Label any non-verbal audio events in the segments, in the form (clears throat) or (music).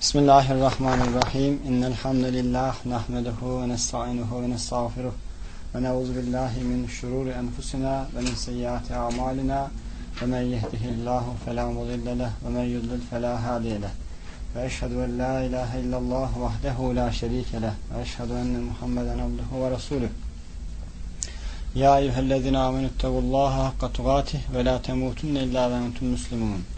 Bismillahirrahmanirrahim. İnnel hamdelellahi nahmeduhu ve nestainuhu ve nestağfiruh. Ve na'udzu billahi min şururi enfusina ve min seyyiati a'malina. Ve men yehdihillahu fela mudille leh ve men yudlil fela hadiye leh. Ve eşhedü en la ilahe illallah vahdehu la şerike leh. Ve eşhedü enne Muhammeden abduhu ve resuluh. Ya eyyühellezine amenüttegullaha hakka tugatih ve la temutunne illa ve entum muslimun.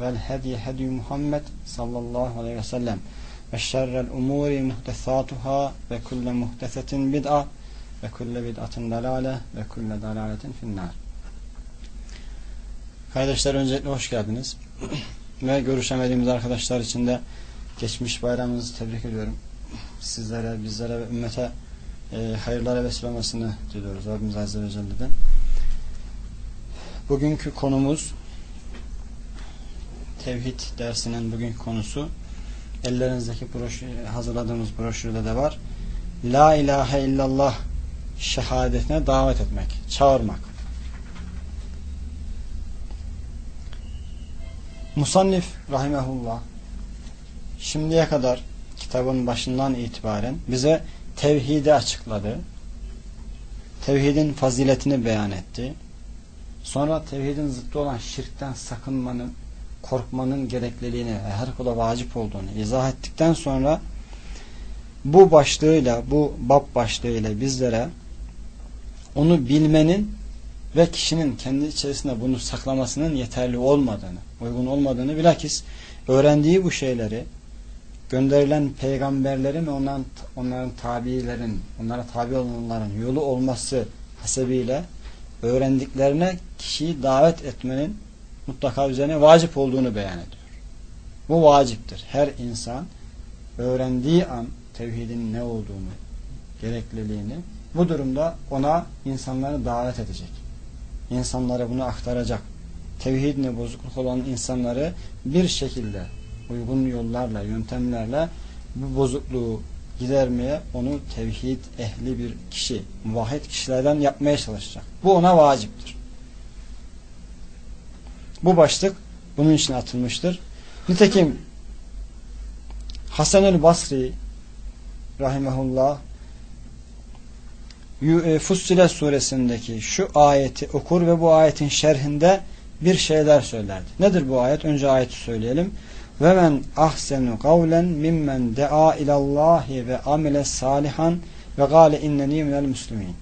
vel hedi hedi Muhammed sallallahu aleyhi ve sellem ve şerrel umuri muhtesatuhâ ve kulle muhtesetin bid'a ve kulle bid'atin dalale ve kulle dalaletin finnâr. Kardeşler öncelikle hoş geldiniz. (clears throat) ve görüşemediğimiz arkadaşlar için de geçmiş bayramınızı tebrik ediyorum. Sizlere, bizlere ve ümmete e, hayırlara vesile olmasını diliyoruz Rabbimiz Azze ve Celle'den. Bugünkü konumuz Tevhid dersinin bugünkü konusu ellerinizdeki broşür, hazırladığımız broşürde de var. La ilahe illallah şehadetine davet etmek, çağırmak. Musannif rahimehullah şimdiye kadar kitabın başından itibaren bize tevhidi açıkladı. Tevhidin faziletini beyan etti. Sonra tevhidin zıttı olan şirkten sakınmanın korkmanın gerekliliğini ve her kula vacip olduğunu izah ettikten sonra bu başlığıyla, bu bab başlığıyla bizlere onu bilmenin ve kişinin kendi içerisinde bunu saklamasının yeterli olmadığını, uygun olmadığını bilakis öğrendiği bu şeyleri gönderilen peygamberlerin ve onların, onların tabiilerin, onlara tabi olanların yolu olması hasebiyle öğrendiklerine kişiyi davet etmenin mutlaka üzerine vacip olduğunu beyan ediyor. Bu vaciptir. Her insan öğrendiği an tevhidin ne olduğunu, gerekliliğini bu durumda ona insanları davet edecek. İnsanlara bunu aktaracak. Tevhidine bozukluk olan insanları bir şekilde uygun yollarla, yöntemlerle bu bozukluğu gidermeye onu tevhid ehli bir kişi, muvahhid kişilerden yapmaya çalışacak. Bu ona vaciptir. Bu başlık bunun için atılmıştır. Nitekim Hasan el Basri rahimehullah e, Fussilet suresindeki şu ayeti okur ve bu ayetin şerhinde bir şeyler söylerdi. Nedir bu ayet? Önce ayeti söyleyelim. Ve men ahsenu kavlen mimmen dea ilallahi ve amile salihan ve gale inneni minel muslimin.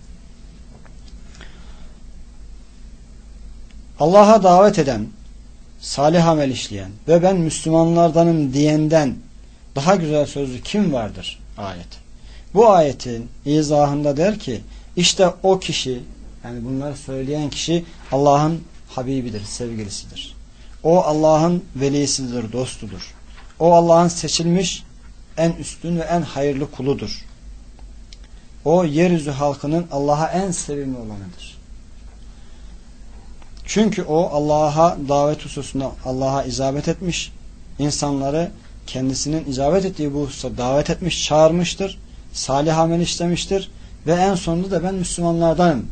Allah'a davet eden, salih amel işleyen ve ben Müslümanlardanım diyenden daha güzel sözlü kim vardır? Ayet. Bu ayetin izahında der ki işte o kişi yani bunları söyleyen kişi Allah'ın Habibidir, sevgilisidir. O Allah'ın velisidir, dostudur. O Allah'ın seçilmiş en üstün ve en hayırlı kuludur. O yeryüzü halkının Allah'a en sevimli olanıdır. Çünkü o Allah'a davet hususunda Allah'a icabet etmiş. insanları kendisinin icabet ettiği bu hususa davet etmiş, çağırmıştır. Salih amel işlemiştir. Ve en sonunda da ben Müslümanlardanım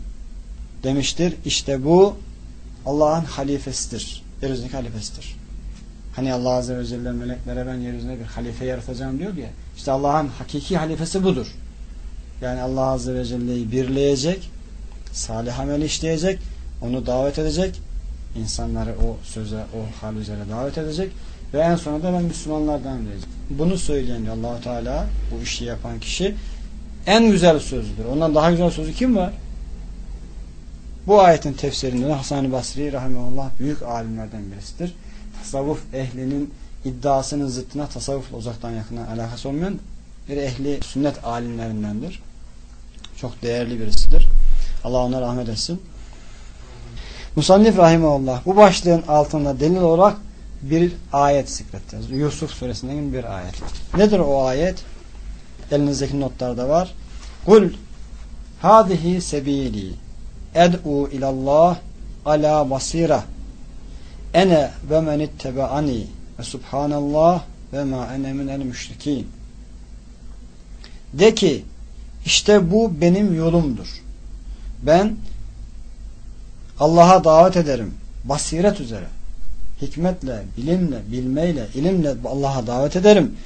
demiştir. İşte bu Allah'ın halifesidir. Yeryüzündeki halifesidir. Hani Allah Azze ve Celle meleklere ben yeryüzünde bir halife yaratacağım diyor ya. İşte Allah'ın hakiki halifesi budur. Yani Allah Azze ve Celle'yi birleyecek, salih amel işleyecek, onu davet edecek, insanları o söze, o hal üzere davet edecek ve en sonunda ben Müslümanlardan diyecek. Bunu söyleyen allah Teala bu işi yapan kişi en güzel sözüdür. Ondan daha güzel sözü kim var? Bu ayetin tefsirinde Hasan-ı Basri rahimahullah büyük alimlerden birisidir. Tasavvuf ehlinin iddiasının zıttına tasavvuf uzaktan yakına alakası olmayan bir ehli sünnet alimlerindendir. Çok değerli birisidir. Allah ona rahmet etsin. Musannif rahimahullah bu başlığın altında delil olarak bir ayet zikrettiniz. Yusuf suresinden bir ayet. Nedir o ayet? Elinizdeki notlarda var. Kul hadihi sebili ed'u ilallah ala basira ene ve men ittebe'ani ve subhanallah ve ma ene minel müşrikin de ki işte bu benim yolumdur. Ben Allah'a davet ederim. Basiret üzere. Hikmetle, bilimle, bilmeyle, ilimle Allah'a davet ederim.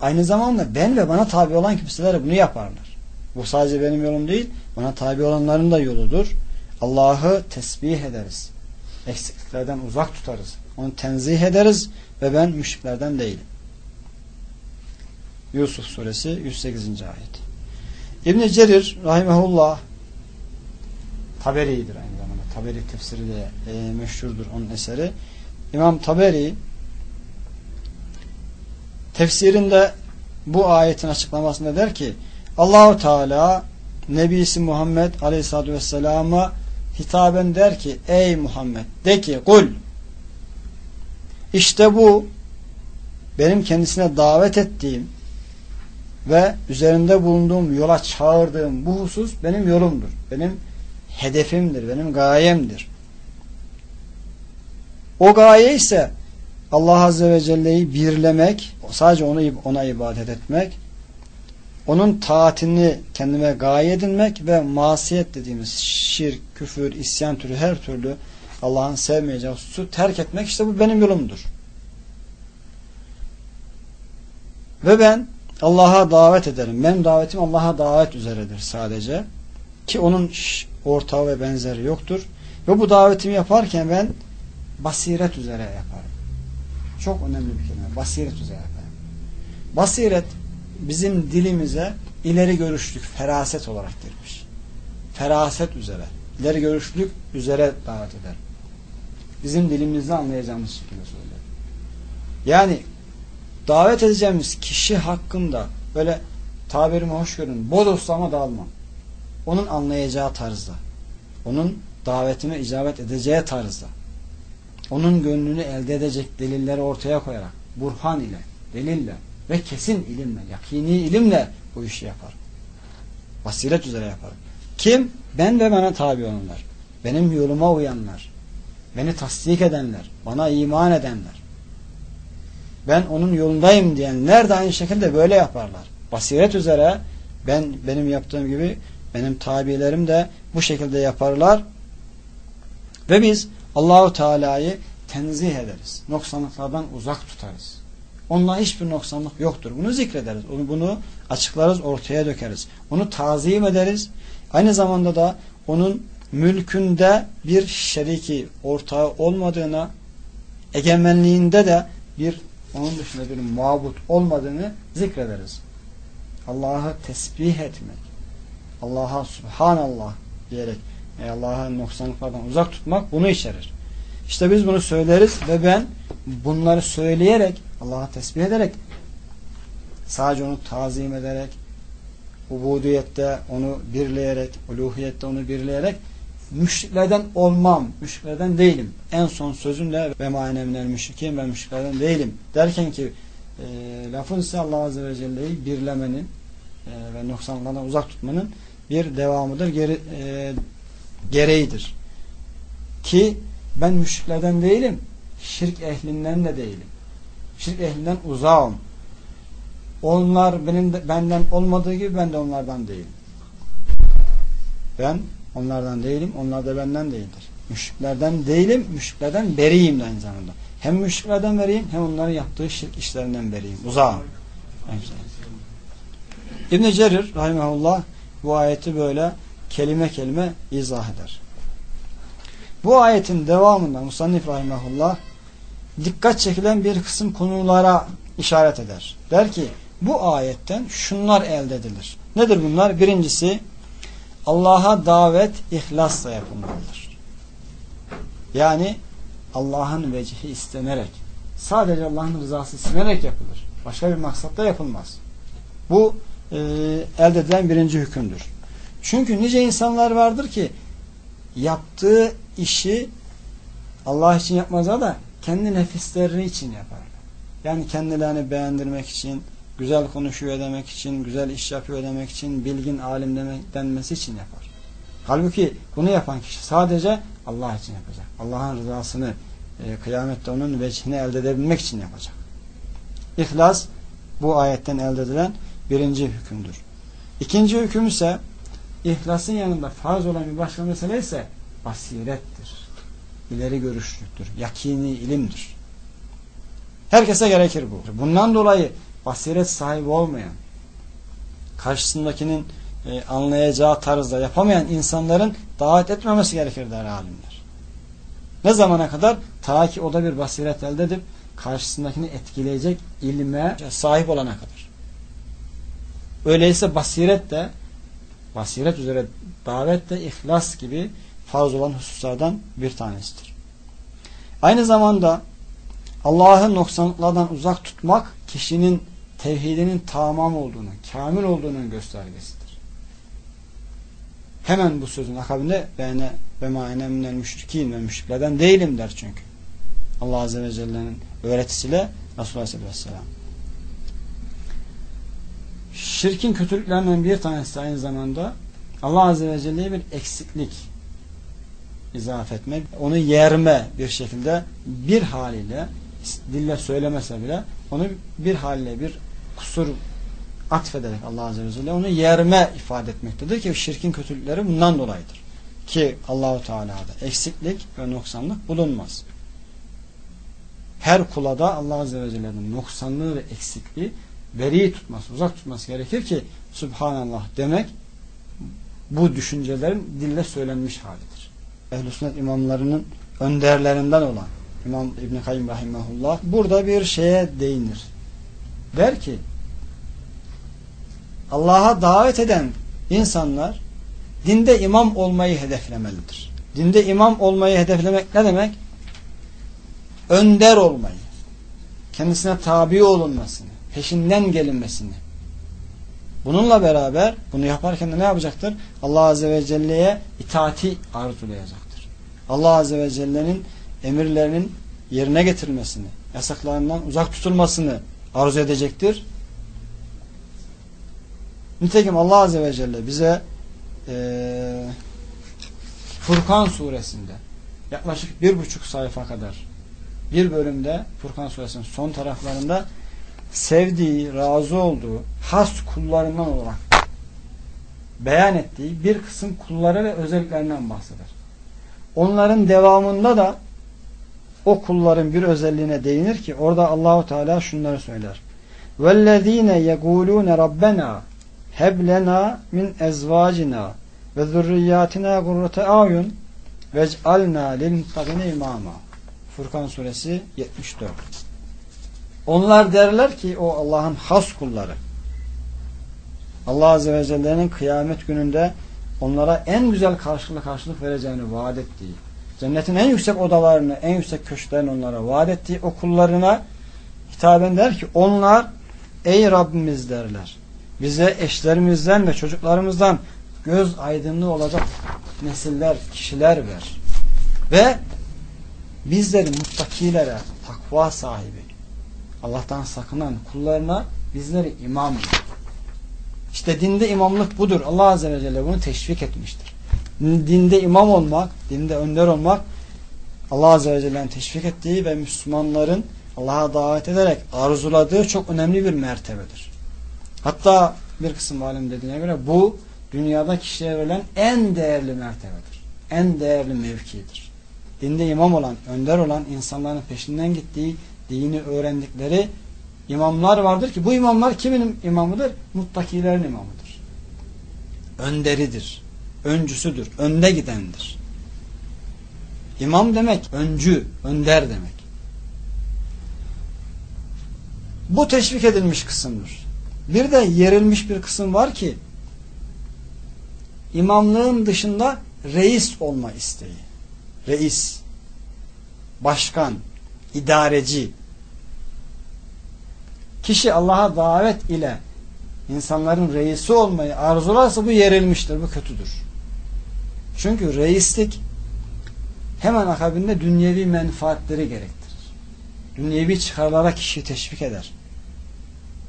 Aynı zamanda ben ve bana tabi olan kimseler bunu yaparlar. Bu sadece benim yolum değil, bana tabi olanların da yoludur. Allah'ı tesbih ederiz. Eksikliklerden uzak tutarız. Onu tenzih ederiz ve ben müşriklerden değilim. Yusuf suresi 108. ayet. İbn Cerir rahimehullah Taberi'dir aynı. Taberi tefsiri de e, meşhurdur onun eseri. İmam Taberi tefsirinde bu ayetin açıklamasında der ki Allahu Teala Nebisi Muhammed Aleyhisselatü Vesselam'a hitaben der ki ey Muhammed de ki kul işte bu benim kendisine davet ettiğim ve üzerinde bulunduğum yola çağırdığım bu husus benim yolumdur. Benim hedefimdir, benim gayemdir. O gaye ise Allah Azze ve Celle'yi birlemek, sadece ona, ona ibadet etmek, onun taatini kendime gaye edinmek ve masiyet dediğimiz şirk, küfür, isyan türü her türlü Allah'ın sevmeyeceği hususu terk etmek işte bu benim yolumdur. Ve ben Allah'a davet ederim. Benim davetim Allah'a davet üzeredir sadece. Ki onun ortağı ve benzeri yoktur. Ve bu davetimi yaparken ben basiret üzere yaparım. Çok önemli bir kelime. Basiret üzere yaparım. Basiret bizim dilimize ileri görüşlük, feraset olarak girmiş. Feraset üzere, ileri görüşlük üzere davet eder. Bizim dilimizde anlayacağımız şekilde söyler. Yani davet edeceğimiz kişi hakkında böyle tabirimi hoş görün, bodoslama dalmam. Onun anlayacağı tarzda. Onun davetime icabet edeceği tarzda. Onun gönlünü elde edecek delilleri ortaya koyarak, burhan ile, delille ve kesin ilimle, yakini ilimle bu işi yapar. Basiret üzere yapar. Kim? Ben ve bana tabi olanlar. Benim yoluma uyanlar. Beni tasdik edenler. Bana iman edenler. Ben onun yolundayım diyenler de aynı şekilde böyle yaparlar. Basiret üzere ben benim yaptığım gibi benim tabilerim de bu şekilde yaparlar. Ve biz Allahu Teala'yı tenzih ederiz. Noksanlıklardan uzak tutarız. Onunla hiçbir noksanlık yoktur. Bunu zikrederiz. Onu, bunu açıklarız, ortaya dökeriz. Onu tazim ederiz. Aynı zamanda da onun mülkünde bir şeriki, ortağı olmadığına, egemenliğinde de bir onun dışında bir mabut olmadığını zikrederiz. Allah'ı tesbih etmek, Allah'a subhanallah diyerek e, Allah'ı noksanlıklardan uzak tutmak bunu içerir. İşte biz bunu söyleriz ve ben bunları söyleyerek Allah'a tesbih ederek sadece onu tazim ederek ubudiyette onu birleyerek uluhiyette onu birleyerek müşriklerden olmam, müşriklerden değilim. En son sözümle ve manemler müşrikin ve müşriklerden değilim. Derken ki e, lafın ise Allah Azze ve Celle'yi birlemenin e, ve noksanlardan uzak tutmanın bir devamıdır, geri, e, gereğidir. Ki ben müşriklerden değilim, şirk ehlinden de değilim. Şirk ehlinden uzağım. Onlar benim de, benden olmadığı gibi ben de onlardan değilim. Ben onlardan değilim, onlar da benden değildir. Müşriklerden değilim, müşriklerden beriyim de aynı zamanda. Hem müşriklerden beriyim, hem onların yaptığı şirk işlerinden beriyim. Uzağım. İbn-i Cerir rahimahullah bu ayeti böyle kelime kelime izah eder. Bu ayetin devamında Musannif rahimahullah dikkat çekilen bir kısım konulara işaret eder. Der ki bu ayetten şunlar elde edilir. Nedir bunlar? Birincisi Allah'a davet ihlasla yapılmalıdır. Yani Allah'ın vecihi istenerek sadece Allah'ın rızası istenerek yapılır. Başka bir maksatla yapılmaz. Bu e, elde edilen birinci hükümdür. Çünkü nice insanlar vardır ki yaptığı işi Allah için yapmazlar da kendi nefisleri için yaparlar. Yani kendilerini beğendirmek için, güzel konuşuyor demek için, güzel iş yapıyor demek için, bilgin alim demek denmesi için yapar. Halbuki bunu yapan kişi sadece Allah için yapacak. Allah'ın rızasını e, kıyamette onun vecihini elde edebilmek için yapacak. İhlas bu ayetten elde edilen birinci hükümdür. İkinci hüküm ise ihlasın yanında farz olan bir başka mesele ise basirettir. İleri görüşlüktür. Yakini ilimdir. Herkese gerekir bu. Bundan dolayı basiret sahibi olmayan, karşısındakinin e, anlayacağı tarzda yapamayan insanların davet etmemesi gerekir der alimler. Ne zamana kadar? Ta ki o da bir basiret elde edip karşısındakini etkileyecek ilme sahip olana kadar. Öyleyse basiret de basiret üzere davet de ihlas gibi farz olan hususlardan bir tanesidir. Aynı zamanda Allah'ın noksanlıklardan uzak tutmak kişinin tevhidinin tamam olduğunu, kamil olduğunun göstergesidir. Hemen bu sözün akabinde bene ve ma enemnel müşrikin ve müşriklerden değilim der çünkü. Allah Azze ve Celle'nin öğretisiyle Resulullah Aleyhisselam. Şirkin kötülüklerinden bir tanesi aynı zamanda Allah Azze ve Celle'ye bir eksiklik izaf etmek, onu yerme bir şekilde bir haliyle dille söylemese bile onu bir haliyle bir kusur atfederek Allah Azze ve Celle onu yerme ifade etmektedir ki şirkin kötülükleri bundan dolayıdır. Ki Allahu Teala'da eksiklik ve noksanlık bulunmaz. Her kula da Allah Azze ve Celle'nin noksanlığı ve eksikliği beri tutması, uzak tutması gerekir ki Subhanallah demek bu düşüncelerin dille söylenmiş halidir. Ehl-i Sünnet imamlarının önderlerinden olan İmam İbn Kayyim rahimehullah burada bir şeye değinir. Der ki Allah'a davet eden insanlar dinde imam olmayı hedeflemelidir. Dinde imam olmayı hedeflemek ne demek? Önder olmayı, kendisine tabi olunmasını, peşinden gelinmesini. Bununla beraber bunu yaparken de ne yapacaktır? Allah Azze ve Celle'ye itaati arzulayacaktır. Allah Azze ve Celle'nin emirlerinin yerine getirilmesini, yasaklarından uzak tutulmasını arzu edecektir. Nitekim Allah Azze ve Celle bize e, Furkan suresinde yaklaşık bir buçuk sayfa kadar bir bölümde Furkan suresinin son taraflarında sevdiği, razı olduğu has kullarından olarak beyan ettiği bir kısım kulları ve özelliklerinden bahseder. Onların devamında da o kulların bir özelliğine değinir ki orada Allahu Teala şunları söyler. Vellezine yekulune rabbena heb lena min ezvacina ve zurriyatina gurrete ayun vec'alna lil imama. Furkan suresi 74. Onlar derler ki o Allah'ın has kulları. Allah Azze ve Celle'nin kıyamet gününde onlara en güzel karşılık karşılık vereceğini vaat ettiği, cennetin en yüksek odalarını, en yüksek köşklerini onlara vaat ettiği o kullarına hitaben der ki onlar ey Rabbimiz derler. Bize eşlerimizden ve çocuklarımızdan göz aydınlığı olacak nesiller, kişiler ver. Ve bizleri muttakilere, takva sahibi, Allah'tan sakınan kullarına bizleri imam İşte dinde imamlık budur. Allah Azze ve Celle bunu teşvik etmiştir. Dinde imam olmak, dinde önder olmak Allah Azze ve Celle'nin teşvik ettiği ve Müslümanların Allah'a davet ederek arzuladığı çok önemli bir mertebedir. Hatta bir kısım alim dediğine göre bu dünyada kişiye verilen en değerli mertebedir. En değerli mevkidir. Dinde imam olan, önder olan insanların peşinden gittiği dini öğrendikleri imamlar vardır ki bu imamlar kimin imamıdır? Muttakilerin imamıdır. Önderidir. Öncüsüdür. Önde gidendir. İmam demek öncü, önder demek. Bu teşvik edilmiş kısımdır. Bir de yerilmiş bir kısım var ki imamlığın dışında reis olma isteği. Reis, başkan, idareci. Kişi Allah'a davet ile insanların reisi olmayı arzularsa bu yerilmiştir, bu kötüdür. Çünkü reislik hemen akabinde dünyevi menfaatleri gerektirir. dünyevi çıkarlara kişiyi teşvik eder.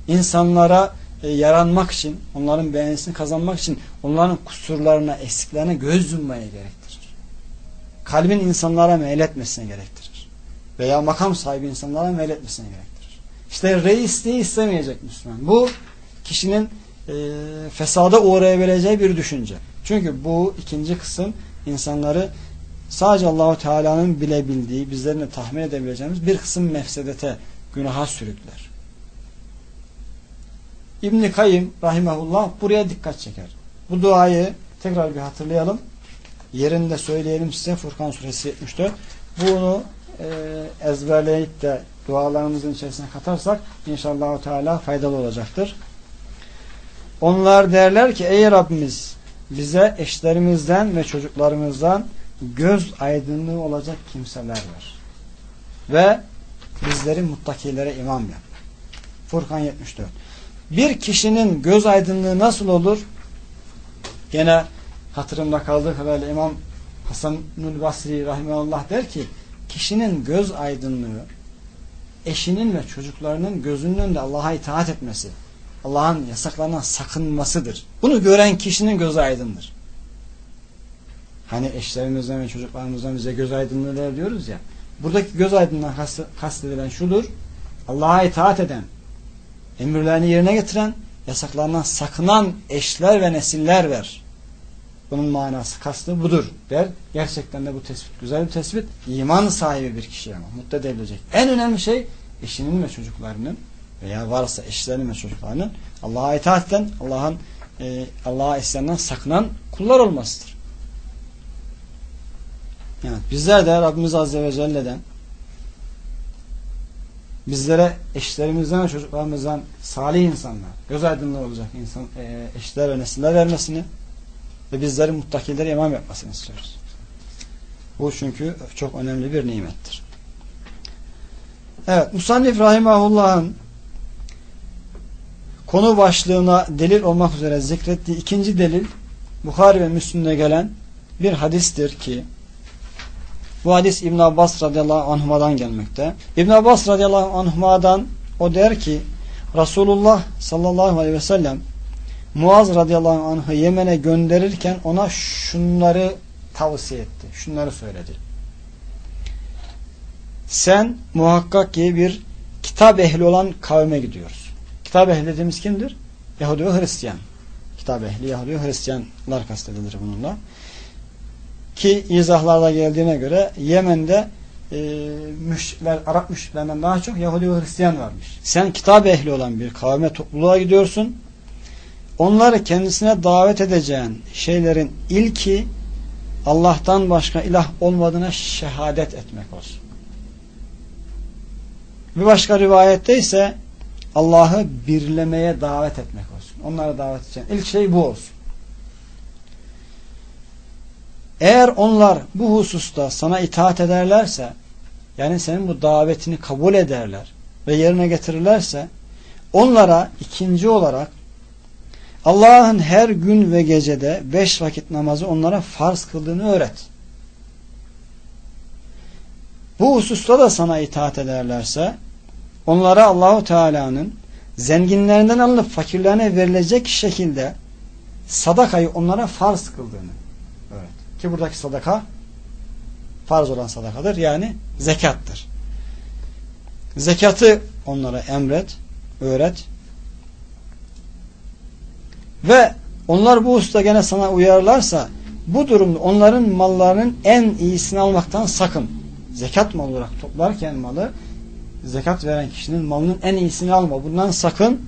İnsanlara e, yaranmak için, onların beğenisini kazanmak için onların kusurlarına, eksiklerine göz yummaya gerektirir. Kalbin insanlara meyletmesine gerektirir. Veya makam sahibi insanlara meyletmesine gerektirir. İşte reisliği istemeyecek Müslüman. Bu kişinin e, fesada uğrayabileceği bir düşünce. Çünkü bu ikinci kısım insanları sadece Allahu Teala'nın bilebildiği, bizlerin de tahmin edebileceğimiz bir kısım mefsedete, günaha sürükler. İbn Kayyim rahimehullah buraya dikkat çeker. Bu duayı tekrar bir hatırlayalım. Yerinde söyleyelim size Furkan suresi 74. Bunu e, ezberleyip de dualarımızın içerisine katarsak inşallah Teala faydalı olacaktır. Onlar derler ki ey Rabbimiz bize eşlerimizden ve çocuklarımızdan göz aydınlığı olacak kimseler ver. Ve bizleri muttakilere imam yap. Furkan 74. Bir kişinin göz aydınlığı nasıl olur? Gene hatırımda kaldığı kadarıyla İmam Hasan-ül Basri Rahimullah der ki kişinin göz aydınlığı eşinin ve çocuklarının gözünün önünde Allah'a itaat etmesi Allah'ın yasaklarından sakınmasıdır. Bunu gören kişinin gözü aydındır. Hani eşlerimizden ve çocuklarımızdan bize göz aydınlığı diyoruz ya. Buradaki göz aydınlığı kastedilen şudur. Allah'a itaat eden, emirlerini yerine getiren, yasaklarından sakınan eşler ve nesiller ver. Bunun manası, kastı budur der. Gerçekten de bu tespit güzel bir tespit. İman sahibi bir kişi ama mutlu edebilecek. En önemli şey eşinin ve çocuklarının veya varsa eşlerinin ve çocuklarının Allah'a itaat eden, Allah'ın e, Allah'a isyenden sakınan kullar olmasıdır. Yani bizler de Rabbimiz Azze ve Celle'den bizlere eşlerimizden çocuklarımızdan salih insanlar, göz aydınlığı olacak insan, e, eşler ve nesiller vermesini ve bizleri muttakilleri imam yapmasını istiyoruz. Bu çünkü çok önemli bir nimettir. Evet, Musannif Rahimahullah'ın konu başlığına delil olmak üzere zikrettiği ikinci delil Bukhari ve Müslüm'de gelen bir hadistir ki bu hadis İbn Abbas radıyallahu anhuma'dan gelmekte. İbn Abbas radıyallahu anhuma'dan o der ki Resulullah sallallahu aleyhi ve sellem Muaz radıyallahu anh'ı Yemen'e gönderirken ona şunları tavsiye etti. Şunları söyledi. Sen muhakkak ki bir kitap ehli olan kavme gidiyoruz. Kitap ehli dediğimiz kimdir? Yahudi ve Hristiyan. Kitap ehli Yahudi ve Hristiyanlar kastedilir bununla. Ki izahlarda geldiğine göre Yemen'de e, müşrikler, Arap müşriklerinden daha çok Yahudi ve Hristiyan varmış. Sen kitap ehli olan bir kavme topluluğa gidiyorsun. Onları kendisine davet edeceğin şeylerin ilki Allah'tan başka ilah olmadığına şehadet etmek olsun. Bir başka rivayette ise Allah'ı birlemeye davet etmek olsun. Onlara davet edeceğin ilk şey bu olsun. Eğer onlar bu hususta sana itaat ederlerse yani senin bu davetini kabul ederler ve yerine getirirlerse onlara ikinci olarak Allah'ın her gün ve gecede beş vakit namazı onlara farz kıldığını öğret. Bu hususta da sana itaat ederlerse onlara Allahu Teala'nın zenginlerinden alınıp fakirlerine verilecek şekilde sadakayı onlara farz kıldığını öğret. Ki buradaki sadaka farz olan sadakadır. Yani zekattır. Zekatı onlara emret, öğret ve onlar bu usta gene sana uyarlarsa bu durumda onların mallarının en iyisini almaktan sakın. Zekat mal olarak toplarken malı zekat veren kişinin malının en iyisini alma. Bundan sakın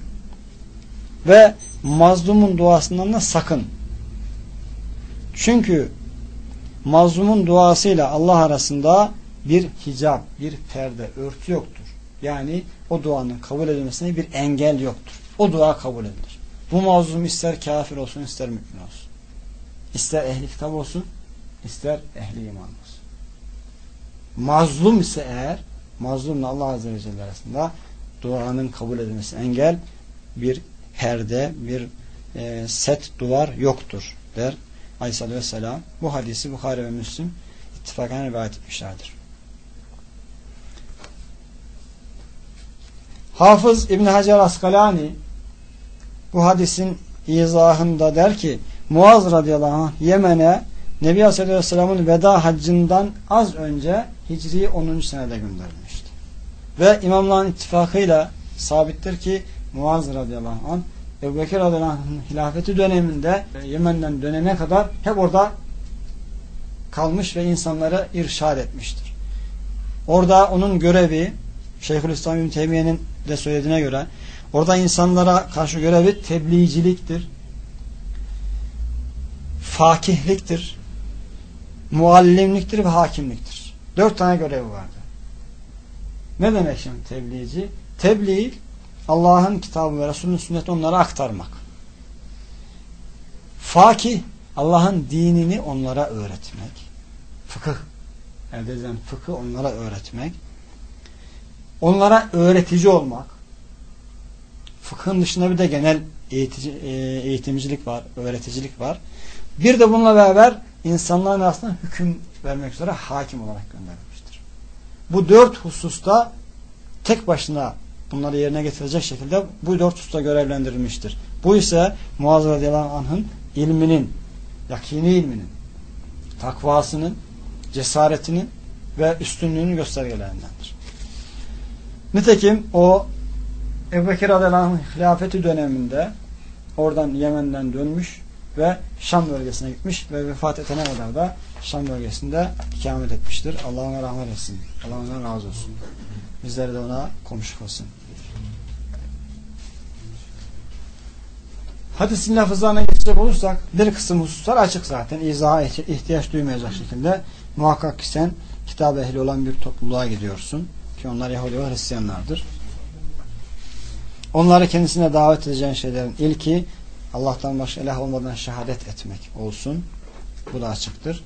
ve mazlumun duasından da sakın. Çünkü mazlumun duasıyla Allah arasında bir hicap, bir perde, örtü yoktur. Yani o duanın kabul edilmesine bir engel yoktur. O dua kabul edilir. Bu mazlum ister kafir olsun ister mümin olsun. İster ehli kitap olsun ister ehli iman olsun. Mazlum ise eğer mazlumla Allah Azze ve Celle arasında duanın kabul edilmesi engel bir perde, bir e, set duvar yoktur der Aleyhisselatü Vesselam. Bu hadisi Bukhari ve Müslim ittifakan rivayet etmişlerdir. Hafız İbn Hacer Askalani bu hadisin izahında der ki Muaz radıyallahu anh Yemen'e Nebi Aleyhisselam'ın veda haccından az önce Hicri 10. senede gönderilmişti. Ve imamların ittifakıyla sabittir ki Muaz radıyallahu anh Ebu Bekir radıyallahu anh'ın hilafeti döneminde Yemen'den dönene kadar hep orada kalmış ve insanlara irşad etmiştir. Orada onun görevi Şeyhülislam İbn Teymiye'nin de söylediğine göre orada insanlara karşı görevi tebliğciliktir. Fakihliktir. Muallimliktir ve hakimliktir. Dört tane görevi vardı. Ne demek şimdi tebliğci? Tebliğ Allah'ın kitabı ve Resulünün sünneti onlara aktarmak. Fakih Allah'ın dinini onlara öğretmek. Fıkıh elde edilen fıkıh onlara öğretmek. Onlara öğretici olmak. Fıkhın dışında bir de genel e, eğitimcilik var, öğreticilik var. Bir de bununla beraber insanların arasında hüküm vermek üzere hakim olarak gönderilmiştir. Bu dört hususta tek başına bunları yerine getirecek şekilde bu dört hususta görevlendirilmiştir. Bu ise Muaz radıyallahu anh'ın ilminin, yakini ilminin, takvasının, cesaretinin ve üstünlüğünün göstergelerindendir. Nitekim o Ebu Bekir radıyallahu hilafeti döneminde oradan Yemen'den dönmüş ve Şam bölgesine gitmiş ve vefat etene kadar da Şam bölgesinde ikamet etmiştir. Allah ona rahmet etsin. Allah ona razı olsun. Bizleri de ona komşu kılsın. Hadisin lafızlarına geçecek olursak bir kısım hususlar açık zaten. İzaha ihtiyaç duymayacak şekilde muhakkak ki sen kitap ehli olan bir topluluğa gidiyorsun. Ki onlar Yahudi ve Hristiyanlardır. Onları kendisine davet edeceğin şeylerin ilki Allah'tan başka ilah olmadan şehadet etmek olsun. Bu da açıktır.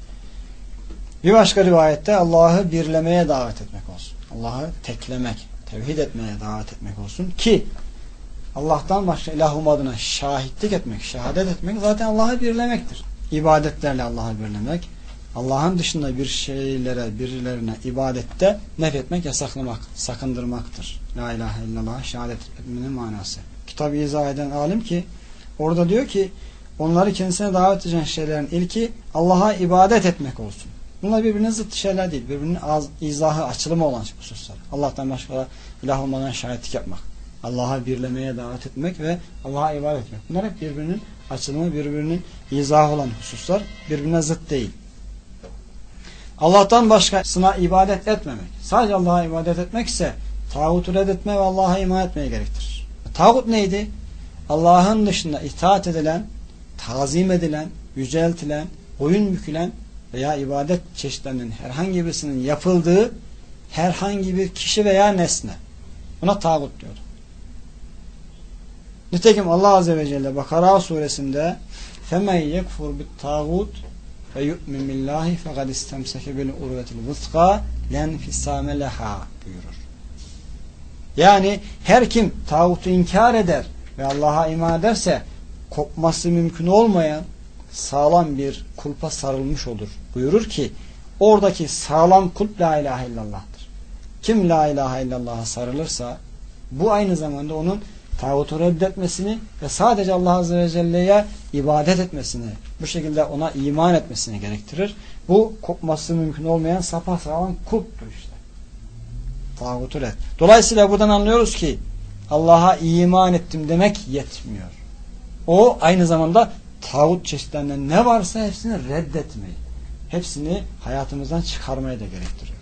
Bir başka rivayette Allah'ı birlemeye davet etmek olsun. Allah'ı teklemek, tevhid etmeye davet etmek olsun ki Allah'tan başka ilah olmadığına şahitlik etmek, şehadet etmek zaten Allah'ı birlemektir. İbadetlerle Allah'ı birlemek, Allah'ın dışında bir şeylere, birilerine ibadette nefretmek, yasaklamak, sakındırmaktır. La ilahe illallah şehadet etmenin manası. Kitabı izah eden alim ki orada diyor ki onları kendisine davet edecek şeylerin ilki Allah'a ibadet etmek olsun. Bunlar birbirine zıt şeyler değil. Birbirinin az, izahı, açılımı olan hususlar. Allah'tan başka ilah olmadan şahitlik yapmak. Allah'a birlemeye davet etmek ve Allah'a ibadet etmek. Bunlar hep birbirinin açılımı, birbirinin izahı olan hususlar. Birbirine zıt değil. Allah'tan başkasına ibadet etmemek. Sadece Allah'a ibadet etmek ise tağutu reddetme ve Allah'a iman etmeye gerektirir. Tağut neydi? Allah'ın dışında itaat edilen, tazim edilen, yüceltilen, boyun bükülen veya ibadet çeşitlerinin herhangi birisinin yapıldığı herhangi bir kişi veya nesne. Buna tağut diyordu. Nitekim Allah Azze ve Celle Bakara suresinde فَمَنْ يَكْفُرْ بِالْتَاغُوتِ ve yu'min billahi fekad istemseke bil urvetil vıska len fisame leha buyurur. Yani her kim tağutu inkar eder ve Allah'a iman ederse kopması mümkün olmayan sağlam bir kulpa sarılmış olur. Buyurur ki oradaki sağlam kulp la ilahe illallah'tır. Kim la ilahe illallah'a sarılırsa bu aynı zamanda onun tağutu reddetmesini ve sadece Allah Azze ve Celle'ye ibadet etmesini, bu şekilde ona iman etmesini gerektirir. Bu kopması mümkün olmayan sapasağlam kulptur işte. Tağutu red. Dolayısıyla buradan anlıyoruz ki Allah'a iman ettim demek yetmiyor. O aynı zamanda tağut çeşitlerinden ne varsa hepsini reddetmeyi, hepsini hayatımızdan çıkarmayı da gerektiriyor.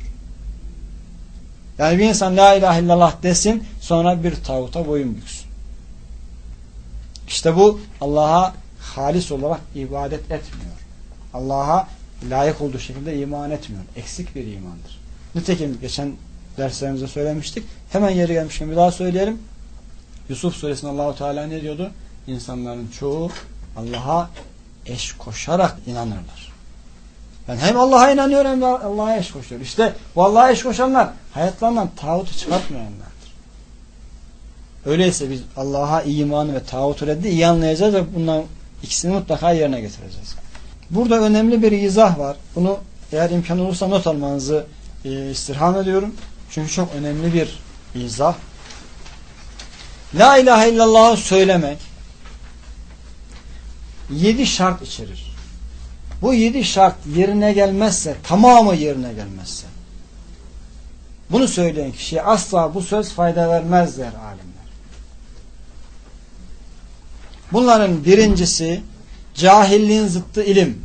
Yani bir insan la ilahe illallah desin sonra bir tağuta boyun büksün. İşte bu Allah'a halis olarak ibadet etmiyor. Allah'a layık olduğu şekilde iman etmiyor. Eksik bir imandır. Nitekim geçen derslerimizde söylemiştik. Hemen yeri gelmişken bir daha söyleyelim. Yusuf suresinde Allahu Teala ne diyordu? İnsanların çoğu Allah'a eş koşarak inanırlar. Yani hem Allah'a inanıyor hem Allah'a eş koşuyor. İşte bu Allah'a eş koşanlar hayatlarından tağutu çıkartmayanlardır. Öyleyse biz Allah'a imanı ve tağutu reddi iyi anlayacağız ve bundan ikisini mutlaka yerine getireceğiz. Burada önemli bir izah var. Bunu eğer imkan olursa not almanızı e, istirham ediyorum. Çünkü çok önemli bir izah. La ilahe illallah söylemek yedi şart içerir. Bu yedi şart yerine gelmezse, tamamı yerine gelmezse, bunu söyleyen kişiye asla bu söz fayda vermez alimler. Bunların birincisi cahilliğin zıttı ilim.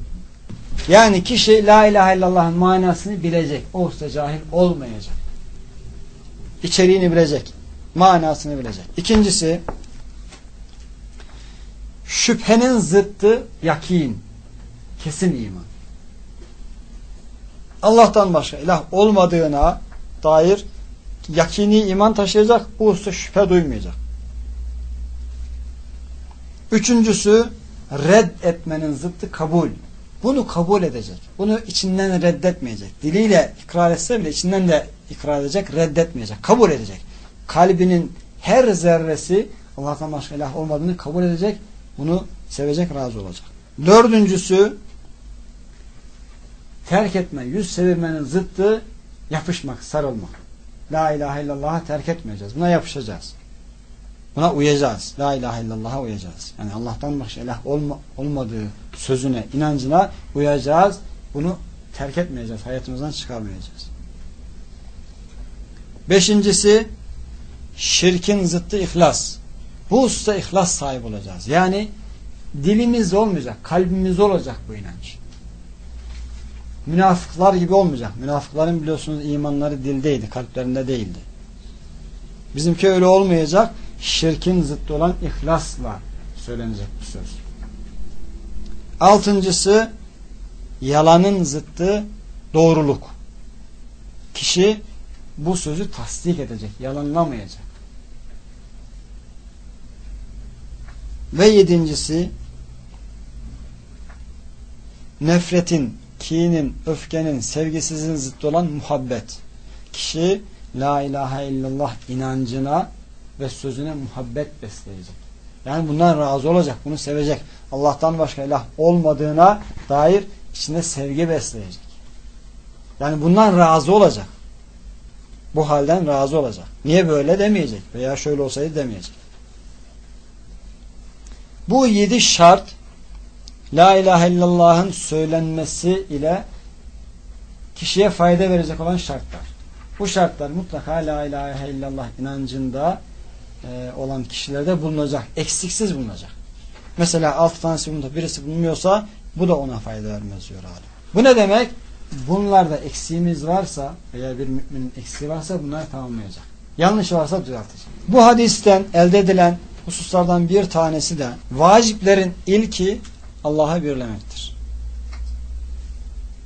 Yani kişi la ilahe illallah'ın manasını bilecek. O usta cahil olmayacak. İçeriğini bilecek. Manasını bilecek. İkincisi şüphenin zıttı yakin. Kesin iman. Allah'tan başka ilah olmadığına dair yakini iman taşıyacak. Bu hususta şüphe duymayacak. Üçüncüsü red etmenin zıttı kabul. Bunu kabul edecek. Bunu içinden reddetmeyecek. Diliyle ikrar etse bile içinden de ikrar edecek, reddetmeyecek. Kabul edecek. Kalbinin her zerresi Allah'tan başka ilah olmadığını kabul edecek. Bunu sevecek, razı olacak. Dördüncüsü terk etme, yüz sevirmenin zıttı yapışmak, sarılmak. La ilahe illallah'a terk etmeyeceğiz. Buna yapışacağız. Buna uyacağız. La ilahe illallah'a uyacağız. Yani Allah'tan başka ilah olma, olmadığı sözüne, inancına uyacağız. Bunu terk etmeyeceğiz. Hayatımızdan çıkarmayacağız. Beşincisi şirkin zıttı ihlas. Bu hususta ihlas sahibi olacağız. Yani dilimiz olmayacak, kalbimiz olacak bu inanç. Münafıklar gibi olmayacak. Münafıkların biliyorsunuz imanları dildeydi, kalplerinde değildi. Bizimki öyle olmayacak. Şirkin zıttı olan ihlasla söylenecek bu söz. Altıncısı yalanın zıttı doğruluk. Kişi bu sözü tasdik edecek, yalanlamayacak. Ve yedincisi nefretin, kinin, öfkenin, sevgisizin zıttı olan muhabbet. Kişi la ilahe illallah inancına ve sözüne muhabbet besleyecek. Yani bundan razı olacak, bunu sevecek. Allah'tan başka ilah olmadığına dair içinde sevgi besleyecek. Yani bundan razı olacak. Bu halden razı olacak. Niye böyle demeyecek veya şöyle olsaydı demeyecek. Bu yedi şart La ilahe illallah'ın söylenmesi ile kişiye fayda verecek olan şartlar. Bu şartlar mutlaka La ilahe illallah inancında e, olan kişilerde bulunacak. Eksiksiz bulunacak. Mesela altı tanesi bunda birisi bulunmuyorsa bu da ona fayda vermez diyor alim. Bu ne demek? Bunlarda eksiğimiz varsa veya bir müminin eksiği varsa bunları tamamlayacak. Yanlış varsa düzeltecek. Bu hadisten elde edilen hususlardan bir tanesi de vaciplerin ilki Allah'a birlemektir.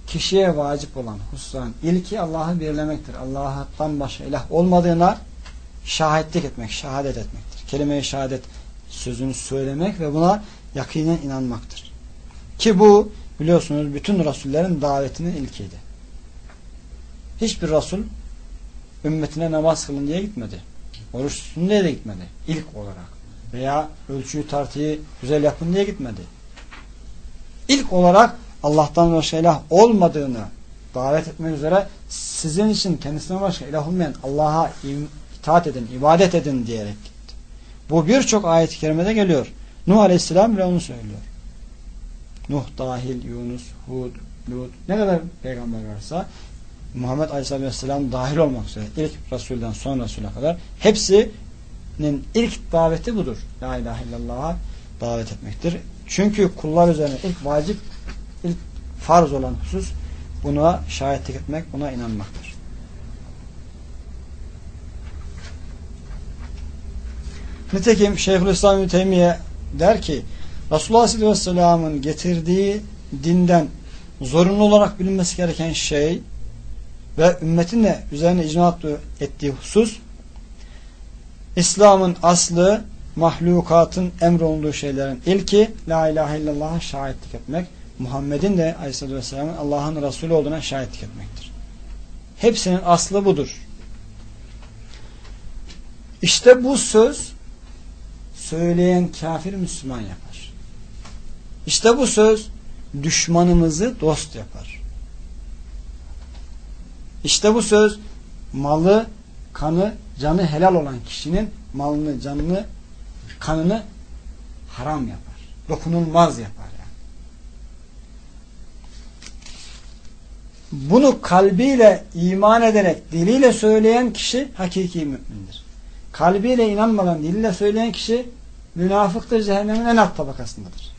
Kişiye vacip olan hususların ilki Allah'ı birlemektir. Allah'tan başka ilah olmadığına şahitlik etmek, şehadet etmektir. Kelime-i şehadet sözünü söylemek ve buna yakinen inanmaktır. Ki bu biliyorsunuz bütün Resullerin davetinin ilkiydi. Hiçbir Resul ümmetine namaz kılın diye gitmedi. Oruç tutun diye de gitmedi. İlk olarak. Veya ölçüyü tartıyı güzel yapın diye gitmedi. İlk olarak Allah'tan başka ilah olmadığını davet etmek üzere sizin için kendisine başka ilah olmayan Allah'a itaat edin, ibadet edin diyerek gitti. Bu birçok ayet-i kerimede geliyor. Nuh Aleyhisselam bile onu söylüyor. Nuh dahil, Yunus, Hud, Lut ne kadar peygamber varsa Muhammed Aleyhisselam dahil olmak üzere ilk Resul'den son Resul'e kadar hepsinin ilk daveti budur. La ilahe illallah'a davet etmektir. Çünkü kullar üzerine ilk vacip, ilk farz olan husus buna şahitlik etmek, buna inanmaktır. Nitekim Şeyhülislam İbni Teymiye der ki Resulullah Aleyhisselam'ın getirdiği dinden zorunlu olarak bilinmesi gereken şey ve ümmetin de üzerine icma ettiği husus İslam'ın aslı mahlukatın emrolunduğu şeylerin ilki La ilahe illallah'a şahitlik etmek. Muhammed'in de Aleyhisselatü Vesselam'ın Allah'ın Resulü olduğuna şahitlik etmektir. Hepsinin aslı budur. İşte bu söz söyleyen kafir Müslüman yapar. İşte bu söz düşmanımızı dost yapar. İşte bu söz malı, kanı canı helal olan kişinin malını, canını, kanını haram yapar. Dokunulmaz yapar yani. Bunu kalbiyle iman ederek diliyle söyleyen kişi hakiki mümindir. Kalbiyle inanmadan diliyle söyleyen kişi münafıktır cehennemin en alt tabakasındadır.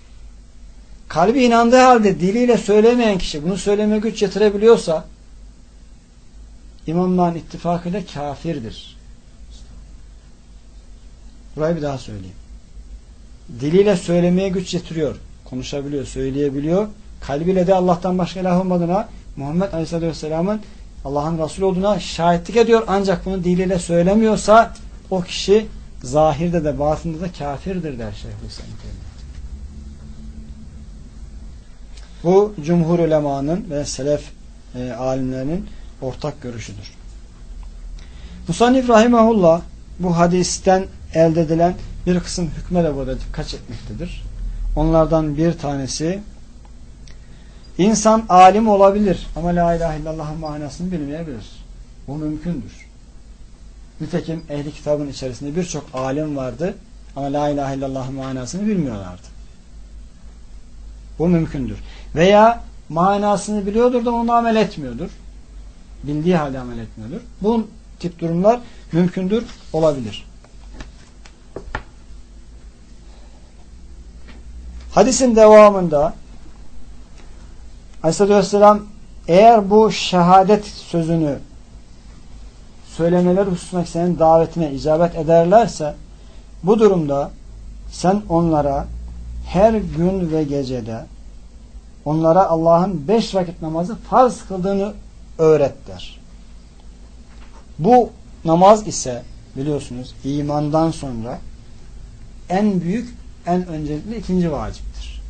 Kalbi inandığı halde diliyle söylemeyen kişi bunu söylemeye güç yetirebiliyorsa imamların ittifakıyla kafirdir. Burayı bir daha söyleyeyim. Diliyle söylemeye güç yetiriyor. Konuşabiliyor, söyleyebiliyor. Kalbiyle de Allah'tan başka ilah olmadığına Muhammed Aleyhisselatü Vesselam'ın Allah'ın Resulü olduğuna şahitlik ediyor. Ancak bunu diliyle söylemiyorsa o kişi zahirde de batında da kafirdir der Şeyhülislam. Bu cumhur ulemanın ve selef e, alimlerinin ortak görüşüdür. Musannif Rahimahullah bu hadisten elde edilen bir kısım hükme de burada dikkat çekmektedir. Onlardan bir tanesi insan alim olabilir ama la ilahe illallah'ın manasını bilmeyebilir. Bu mümkündür. Nitekim ehli kitabın içerisinde birçok alim vardı ama la ilahe illallah'ın manasını bilmiyorlardı. Bu mümkündür. Veya manasını biliyordur da onu amel etmiyordur. Bildiği halde amel etmiyordur. Bu tip durumlar mümkündür, olabilir. Hadisin devamında Aleyhisselatü Vesselam eğer bu şehadet sözünü söylemeler hususunda senin davetine icabet ederlerse bu durumda sen onlara her gün ve gecede onlara Allah'ın beş vakit namazı farz kıldığını öğret der. Bu namaz ise biliyorsunuz imandan sonra en büyük en öncelikli ikinci vaciptir.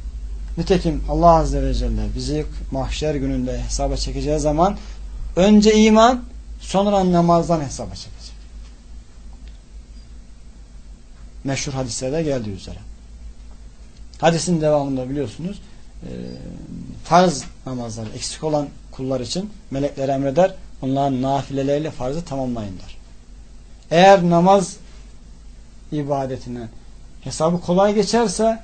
Nitekim Allah Azze ve Celle bizi mahşer gününde hesaba çekeceği zaman önce iman sonra namazdan hesaba çekecek. Meşhur hadislerde geldiği üzere. Hadisin devamında biliyorsunuz e, farz namazları eksik olan kullar için melekler emreder onların nafileleriyle farzı tamamlayın der. Eğer namaz ibadetine hesabı kolay geçerse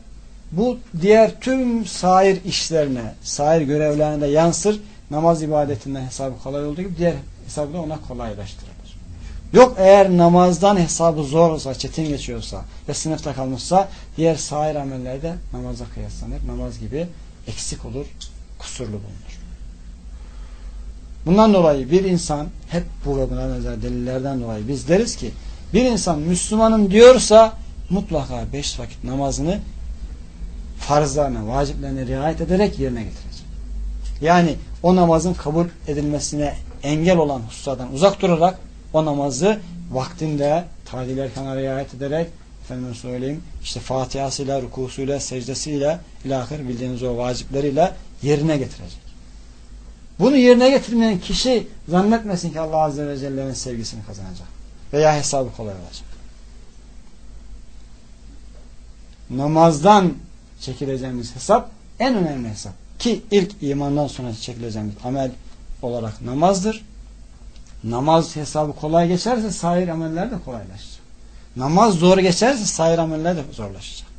bu diğer tüm sair işlerine, sair görevlerine de yansır. Namaz ibadetinden hesabı kolay olduğu gibi diğer hesabı da ona kolaylaştırılır. Yok eğer namazdan hesabı zor olsa, çetin geçiyorsa ve sınıfta kalmışsa diğer sair amellerde namaza kıyaslanır. Namaz gibi eksik olur, kusurlu bulunur. Bundan dolayı bir insan hep bu ve buna benzer delillerden dolayı biz deriz ki bir insan Müslümanım diyorsa mutlaka beş vakit namazını farzlarına, vaciplerine riayet ederek yerine getirecek. Yani o namazın kabul edilmesine engel olan hususlardan uzak durarak o namazı vaktinde tadil erkana riayet ederek efendim söyleyeyim işte Fatihasıyla, rukusuyla, secdesiyle ilahir bildiğiniz o vacipleriyle yerine getirecek. Bunu yerine getirmeyen kişi zannetmesin ki Allah Azze ve Celle'nin sevgisini kazanacak. Veya hesabı kolay olacak. Namazdan çekileceğimiz hesap en önemli hesap. Ki ilk imandan sonra çekileceğimiz amel olarak namazdır. Namaz hesabı kolay geçerse sair ameller de kolaylaşacak. Namaz zor geçerse sair ameller de zorlaşacak.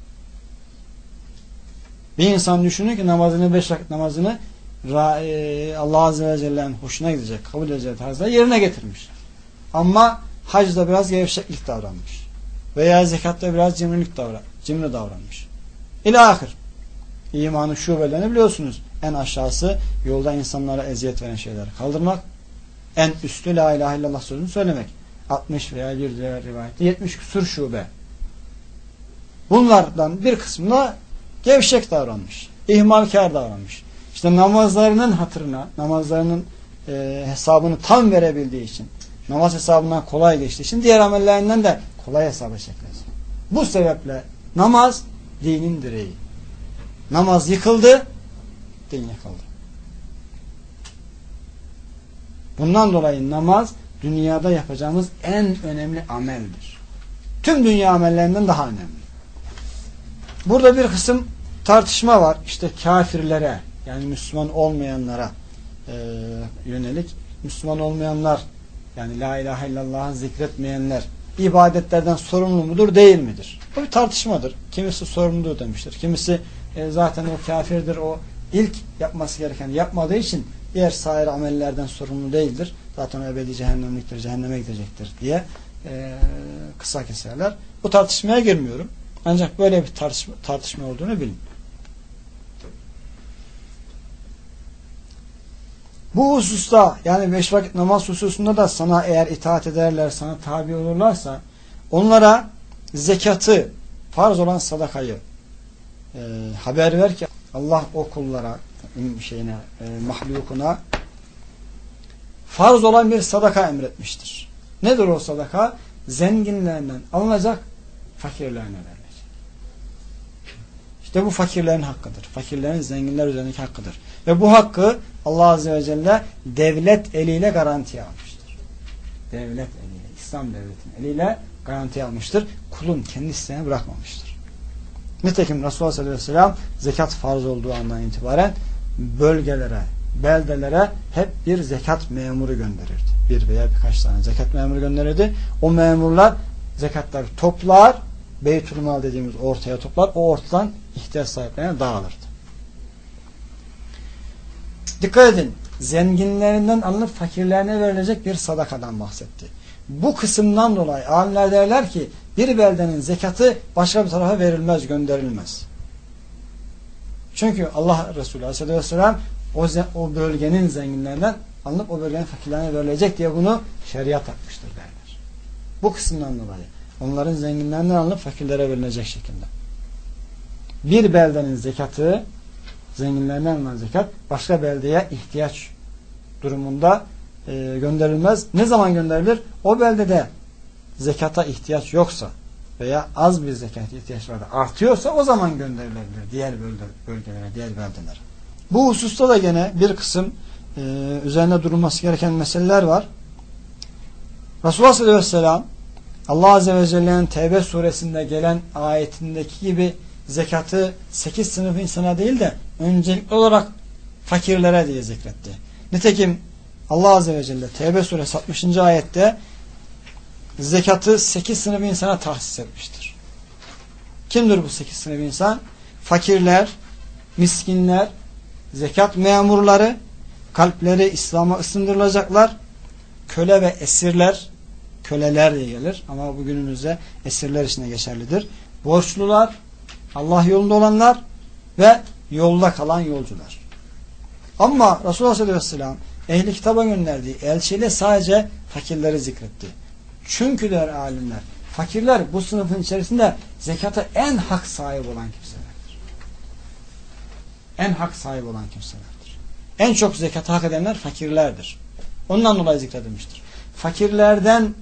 Bir insan düşünür ki namazını beş vakit namazını e, Allah Azze ve Celle'nin hoşuna gidecek, kabul edeceği tarzda yerine getirmiş. Ama hacda biraz gevşeklik davranmış. Veya zekatta biraz cimrilik davran, cimri davranmış. İlahir. İmanın şubelerini biliyorsunuz. En aşağısı yolda insanlara eziyet veren şeyleri kaldırmak. En üstü la ilahe illallah sözünü söylemek. 60 veya bir diğer rivayette 70 küsur şube. Bunlardan bir kısmına gevşek davranmış. ihmalkar davranmış. İşte namazlarının hatırına, namazlarının e, hesabını tam verebildiği için, namaz hesabından kolay geçtiği için diğer amellerinden de kolay hesaba çekilecek. Bu sebeple namaz dinin direği. Namaz yıkıldı, din yıkıldı. Bundan dolayı namaz dünyada yapacağımız en önemli ameldir. Tüm dünya amellerinden daha önemli. Burada bir kısım tartışma var. İşte kafirlere yani Müslüman olmayanlara e, yönelik Müslüman olmayanlar yani la ilahe illallah'ı zikretmeyenler ibadetlerden sorumlu mudur değil midir? Bu bir tartışmadır. Kimisi sorumludur demiştir. Kimisi e, zaten o kafirdir. O ilk yapması gereken yapmadığı için diğer sair amellerden sorumlu değildir. Zaten ebedi cehennemliktir, cehenneme gidecektir diye e, kısa keserler. Bu tartışmaya girmiyorum. Ancak böyle bir tartışma, tartışma olduğunu bilin. Bu hususta yani beş vakit namaz hususunda da sana eğer itaat ederler, sana tabi olurlarsa onlara zekatı, farz olan sadakayı e, haber ver ki Allah o kullara şeyine, e, mahlukuna farz olan bir sadaka emretmiştir. Nedir o sadaka? Zenginlerinden alınacak, fakirlerine verilecek. İşte bu fakirlerin hakkıdır. Fakirlerin zenginler üzerindeki hakkıdır. Ve bu hakkı Allah Azze ve Celle devlet eliyle garantiye almıştır. Devlet eliyle, İslam devletinin eliyle garantiye almıştır. Kulun kendi isteğine bırakmamıştır. Nitekim Resulullah sallallahu aleyhi ve sellem zekat farz olduğu andan itibaren bölgelere, beldelere hep bir zekat memuru gönderirdi. Bir veya birkaç tane zekat memuru gönderirdi. O memurlar zekatları toplar, Beytülmal dediğimiz ortaya toplar. O ortadan ihtiyaç sahiplerine dağılırdı. Dikkat edin. Zenginlerinden alınıp fakirlerine verilecek bir sadakadan bahsetti. Bu kısımdan dolayı alimler derler ki bir beldenin zekatı başka bir tarafa verilmez, gönderilmez. Çünkü Allah Resulü Aleyhisselatü Vesselam o, o bölgenin zenginlerinden alınıp o bölgenin fakirlerine verilecek diye bunu şeriat takmıştır derler. Bu kısımdan dolayı. Onların zenginlerinden alınıp fakirlere verilecek şekilde. Bir beldenin zekatı zenginlerinden alınan zekat başka beldeye ihtiyaç durumunda e, gönderilmez. Ne zaman gönderilir? O beldede zekata ihtiyaç yoksa veya az bir zekat ihtiyaç vardı artıyorsa o zaman gönderilebilir diğer bölgelere, diğer beldelere. Bu hususta da gene bir kısım e, üzerine durulması gereken meseleler var. Resulullah sallallahu aleyhi ve sellem Allah azze ve celle'nin Tevbe suresinde gelen ayetindeki gibi zekatı 8 sınıf insana değil de öncelikli olarak fakirlere diye zikretti. Nitekim Allah Azze ve Celle Tevbe suresi 60. ayette zekatı 8 sınıf insana tahsis etmiştir. Kimdir bu 8 sınıf insan? Fakirler, miskinler, zekat memurları, kalpleri İslam'a ısındırılacaklar, köle ve esirler, köleler diye gelir ama bugünümüzde esirler içinde geçerlidir. Borçlular, Allah yolunda olanlar ve yolda kalan yolcular. Ama Resulullah sallallahu aleyhi ve sellem ehli kitaba gönderdiği elçiyle sadece fakirleri zikretti. Çünkü der alimler fakirler bu sınıfın içerisinde zekata en hak sahibi olan kimselerdir. En hak sahibi olan kimselerdir. En çok zekata hak edenler fakirlerdir. Ondan dolayı zikredilmiştir. Fakirlerden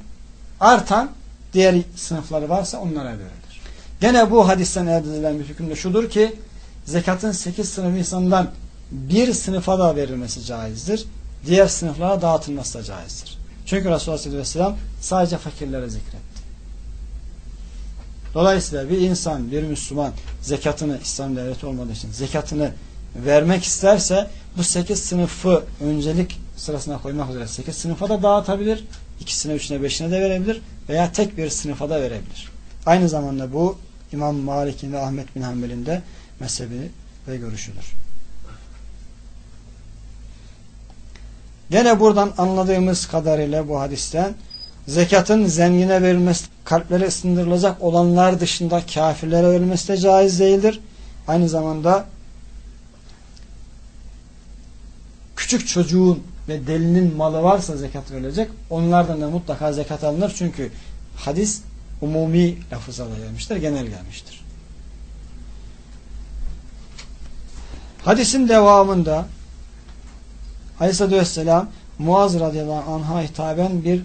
artan diğer sınıfları varsa onlara verilir. Gene bu hadisten elde edilen bir hüküm de şudur ki zekatın sekiz sınıf insandan bir sınıfa da verilmesi caizdir. Diğer sınıflara dağıtılması da caizdir. Çünkü Resulullah Aleyhisselam sadece fakirlere zikretti. Dolayısıyla bir insan, bir Müslüman zekatını İslam devleti olmadığı için zekatını vermek isterse bu sekiz sınıfı öncelik sırasına koymak üzere sekiz sınıfa da dağıtabilir. ikisine, üçüne, beşine de verebilir veya tek bir sınıfa da verebilir. Aynı zamanda bu İmam Malik'in ve Ahmet bin Hanbel'in de mezhebi ve görüşüdür. Gene buradan anladığımız kadarıyla bu hadisten zekatın zengine verilmesi, kalpleri ısındırılacak olanlar dışında kafirlere verilmesi de caiz değildir. Aynı zamanda küçük çocuğun ve delinin malı varsa zekat verilecek. Onlardan da mutlaka zekat alınır. Çünkü hadis umumi lafızla gelmiştir, genel gelmiştir. Hadisin devamında Aleyhisselatü Vesselam Muaz radıyallahu anh'a hitaben bir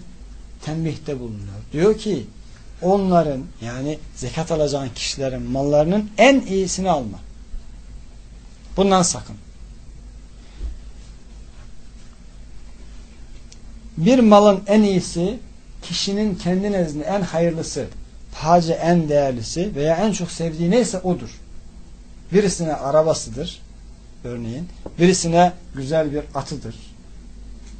tembihte bulunuyor. Diyor ki onların yani zekat alacağın kişilerin mallarının en iyisini alma. Bundan sakın. Bir malın en iyisi kişinin kendi nezdinde en hayırlısı, tacı en değerlisi veya en çok sevdiği neyse odur. Birisine arabasıdır örneğin. Birisine güzel bir atıdır.